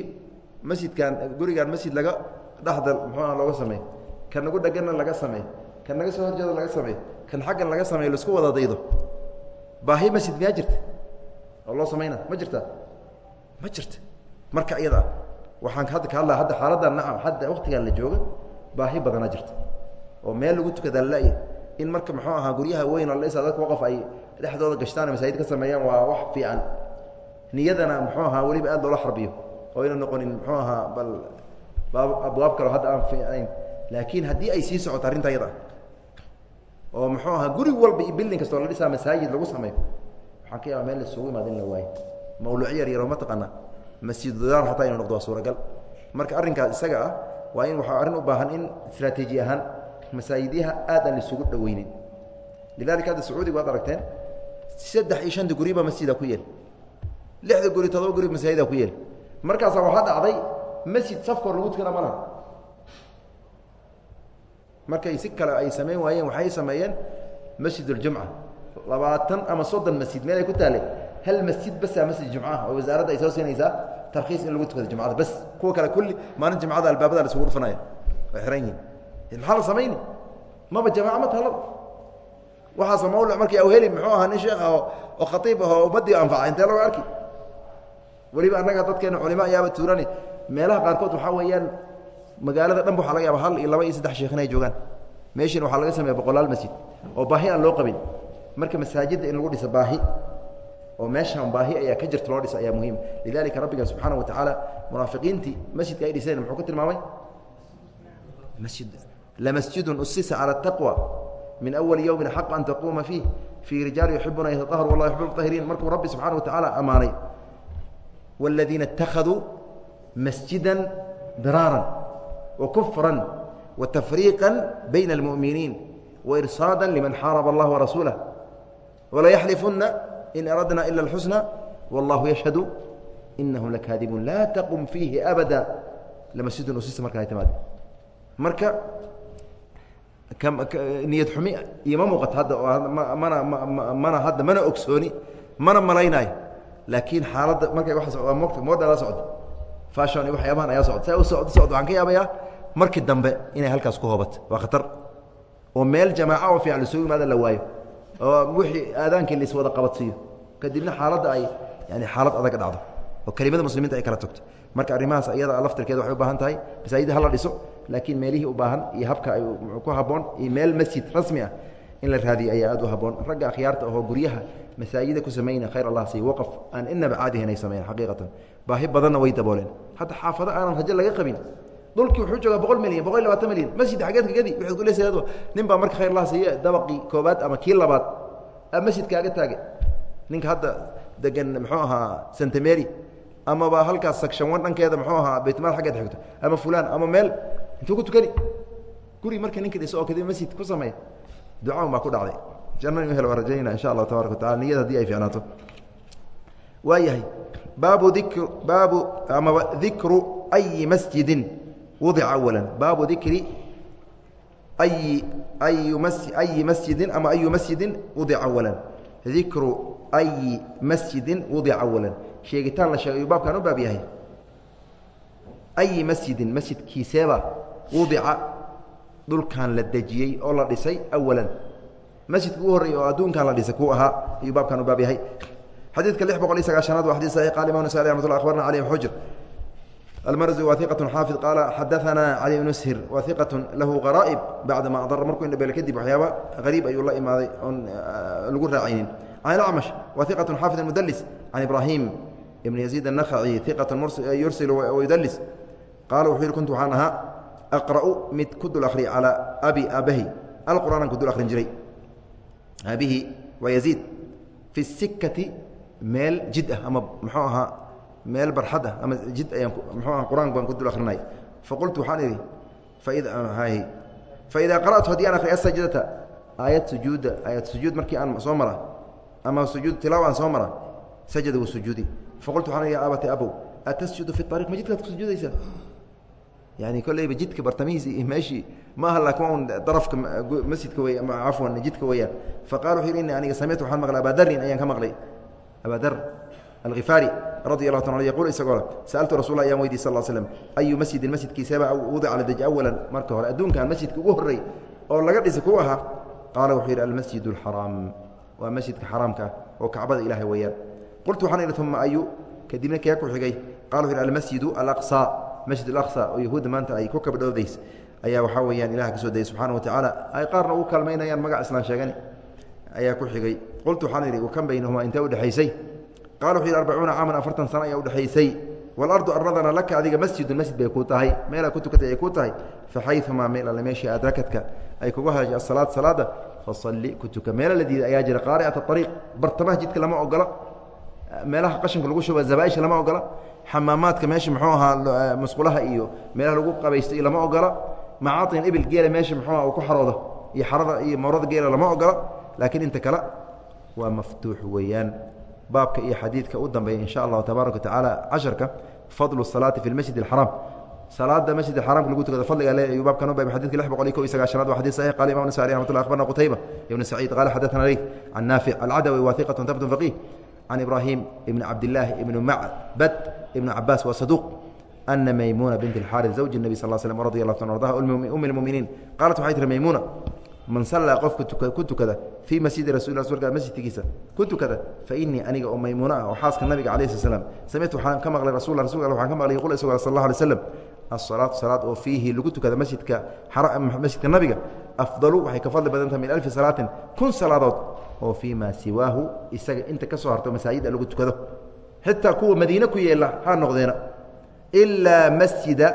masjidkan gurigaan masjid laga dhexda muxuuha looga sameey kan nagu dheganna laga sameey kan naga soo horjeeda laga sameey kan xaggan laga sameeyo la isku wada daydo baahi masjid miyaa jirta? Oo loo samayna ma jirta? Ma jirta. Marka iyada waxaan hadda ka hadlaa hadda xaaladdan nacam hadda waktigan la jooga baahi badanaa jirta. Oo meel lagu tukadaa lala-ya in marka muxuu ahaa guryaha weyn oo ladhisa dadka waqaf ay dhexdooda gashtaan masaajid ka sameeyaan waa wax fiican niyadana muxuu ahaa weliba aad loola xarbiyo oo ayna noqonin muxuu ahaa bal abwaab kaleo hadda aan fiicnayn laakiin haddii ay sii socoto arrinta yada oo muxuu ahaa guri walba iyo bildin kastoo la dhisaa masaajid lagu sameeyo waxaan ka yaaba meel isugu imaad in la waayo. Mawluuc yar yaroo mataqaana masjiddaar hataa inu noqdo waa suuragal. Marka arrinkaas isaga ah waa in waxaa arrin u baahan in istraatiiji ahaan masaajidyaha aad aan lisugu dhaweynin. Lidalika hadda sacuudiga waad aragteen saddex iyo shanta guriba masjida ku yeel lixda guri todoba guri masaajida ku yeel markaasaa waxaa dhacday masjid safkoor lagu tukana ma laha. Markay si kale ay samayn waayeen waxay sameeyeen masjid اljumca labaatan ama soddon masjid meel ay ku taale hal masjid basaa masjid jumcaha oo wasaaradda ay soo siinaysaa tarkiis in lagu tukado jumcada bas. Kuwa kale kulli maalin jumcada albaabada la isugu dhufanaya way xiran yihiin maxaa la samayni maba jamaaca ma taalo waxaase mawluc markii awheli muxuu ahaa nin sheekh ah oo khaiib ah oo ummaddii anfaca intee laga arki weliba annaga dadkeena culimo ayaaba tuurani. Meelaha qaarkood waxaa weeyaan magaalada dhanba waxa laga yaaba hal iyo laba iyo saddex sheekh inay joogaan. Meeshiina waxaa laga sameeya boqolaal masjid oo baahi aan loo qabin. Marka masaajidda in lagu dhisa baahi oo meeshaan baahi ayaa ka jirta loo dhisa ayaa muhiim. Lidalika rabbigan subxaana wa tacaala munaafiqiintii masjidka ay dhiseen muxuu ku tilmaamay? Masjid. Lamasjidun usisa cala ataqwa min awali yowmin xaq an taquuma fiih. Fii rijaal yuxibuuna yatahharu wallah yuxib mutahiriin markuu rabbi subxana wa tacaala ammaanay والذيiن اتخذوا مسجدا ضرارا وكفرا وتفريقا بين المؤمنين وإرصادا لمن حارب الله ورسوله وليحلفن إن أردنا إلا الحسنى والله يشهد إنهم لكاذبون لا تقم فيه أبدا لمسجد أسس marka tmaad marka niyad xumi iyo ma muuqato hadda mana mana hadda mana ogsooni mana malaynayo laakiin xaaladda markay waa mota moodala socdo fashon iyo waxyaabahan ayaa socda saa u socdo socdo waxaan ka yaabayaa markii dambe inay halkaas ku hoobato waa khatar. Oo meel jamaaca oo fiican la soo yimaada la waayo oo wixii aadaankii la iswada qabadsiiyo. Kadibna xaaladda ay yani xaalad adag dhacdo oo kelimada muslimiinta ay kala togto marka arrimahaas iyada laftirkeeda waxay u baahan tahay masaajidda hala dhiso laakiin meelihii u baahan iyo habka ay ku habboon iyo meel masjid rasmi ah in la raadiyo ayaa aad u habboon. Ragga akhyaarta ahoo guryaha masaajida ku samayna khayr allah siiy waqaf aan inaba caadihin ay sameyn xaqiiqatan. Baahi badanna way dabooleen. Hadda xaafado aanan rajo laga qabin dhulkii wuxuu joogaa boqol milyan boqol iy labaatan milyan masjid xageedka gedi waxaad ku leesahay nin baa marka khayr allah siiye dabaqii koobaad ama kii labaad a masjidkaaga taage. Ninka hadda degan muxuu ahaa santameri amaba halkaas section one dhankeeda muxuu ahaa baytmaal xaggeed xigto ama fulaan ama meel intuu ku tukani. Guri marka ninka dhiso oo kadib masjid ku sameeya ducaan baa ku dhacday janna inu hel waa rajaynaa insha allah tabaraka watacala niyad haddii ay fiicnaato. Waa yahay baabu dikr baabu amaba dikru ayi masjidin wudica awala baabu dikri ayi ayu mas ayi masjidin ama ayu masjidin wudica awalan dikru ayi masjidin wudica awalan sheegitaan la sheegay ayuu baabkan u baab yahay. Ayi masjidin masjidkiiseeba wudica dhulkan la dejiyey oo la dhisay awalan masjidka u horreeyey oo adduunkan la dhisay kuu ahaa ayuu baabkan u baab yahay. Xadiidka lix boqol iyo sagaashanaad waa xadis saxiix qala imam nasai raxmat akhbarna cali bn xujr almarzi waa xaafid qaala xadaanaa cali bn shir waa lahu qaraa'ib bacda ma adara markuu indhabeel kadib waxyaaba hariib ayuu la imaaday oon lagu raacaynin. Can ilacmash waa xaafid mudlis can ibrahim ibn yaziid الnakhaci iqat yursil wayudlis qaala wuxuu yihi kuntu waxaan ahaa aqra'u mid ku dul akhriya calaa abi aabahi. Alqur'aanan ku dul akhrin jiray aabihi waa yaziid fi sikati meel jid ah ama muxuu ahaa meel barxad ah ama jid ayaan muxuu aha qur'aank baan ku dul akrinay faqultu waxaan idhi faida faidaa qara'tu haddii aan akriy asajdata aayad sujuuda aayad sujuud markii aan soo mara ama sujuud tilaawa aan soo mara sajada wuu sujuudi faqultu waxaan idhi abati abow atasjudu fi ariq ma jidkaad ku sujuudaysaa yani kolleyba jidka bartamihiisi iyo meeshii ma aha laakin un darafka masjidka wey cafwan jidka weeyaan. Faqala wuxuu yidhi ini aniga samictu waxaan maqlay abadarin ayaan ka maqlay. Abadar alhifaari radi allahu ta yaqul isagoo sa'altu rasul ayaan weydiy sal slm ayu masjidin masjidkiisaba wudica ladaj awalan marka hore adduunkan masjidka ugu horrey oo laga dhisa ku ahaa qaala wuxuu yidhi almasjid alxaraam waa masjidka xaraamka ah oo kacbada ilaahay weeyaan. Qultu waxaan idhi uma ayu kadibna kee ku xigay qala wuxu yidhi almasjidu alaqsa masjid alaqsa oo yahuudda maanta ay ku kabdhowdays ayaa waxaa weeyaan ilaha ka soo dayay subxana wa tacaala ay qaarna ugu kaalmaynayaan magac islaan sheegani. Ayaa ku xigay. Qultu waxaan idhi wakan baynahumaa intee udhexaysay qala wuxuu yidhi arbacuuna caaman afartan sano ayaa udhexaysay waalardu arladana laka adiga masjidun masjid bay kuu tahay. Meelaa ku tukatay ay kuu tahay. Faxayumaa meel alle meeshii adrakadka. Ay kugu hadaji asalaad salaada fasalli ku tuka. Meelo la diiday ayaa jira qaari'ata ariiq bartamaha jidka lama ogola meelaha qashinka lagu shuba zabaaisha lama ogola xamaamaadka meesha muxuu ahaa musqulaha iyo meelaha lagu qabaysto iyo lama ogola. Macaain ibil geela meesha muxuuha uu ku xaroodo iyo xarada iyo mawrada geela lama ogola laakiin inta kale waa maftuux weeyaan. Baabka iyo xadiidka u dambeeya in sha allahu tabaaraka wa tacaala casharka fadlu salaati fi lmasjid alxaraam salaada masjid xaramka lagu tukado fadliga le ayuu baabkan u baabay xadidka lix boqol iyo ko iyo sagaashanaad waa xadid saxiix. Qala imam nasai raxmat llah akhbarna qutayba ibn saciid qala xadathana leyt can naafic alcadawi wathiqatun tabtun faqih can ibrahim ibn cabdilaahi ibn macbad ibn cabaas waa saduuq ana maymuuna bint اxaari zawji nebi sal slam radi lah tan ardaha um اlmuminiin qaalat waxay tiri maymuuna man sallaa qofka ku tukada fii masjidi rasul rsulka masjidkiisa ku tukada fainii aniga oo maymuuna ah oo xaaska nabiga alay sl slam samictu waxaan ka maqlay rasul rasulka al waxaan ka maqlay qul isagoo sal allah alay slam asalaatu salaad oo fiihi lagu tukada masjidka masjidka nabiga afdalu waxay ka fadli badan taha min alfi salaatin kun salaadood oo fii maa siwaahu isaga inta ka soo harto masaajida lagu tukado. Xitaa kuwa madiine ku yeela ha noqdeena ilaa masjida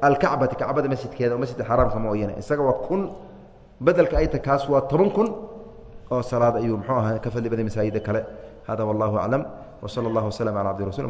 alkacbati kacbada masjidkeeda oo masjidka xaraamka mooyane isaga waa kun bedelka ay kaas waa toban kun oo salaad ayuu muxuu ahaa ka fadli baday masaajida kale. Hada wallahu aclam wsala اllah waslm calى cabdi rasul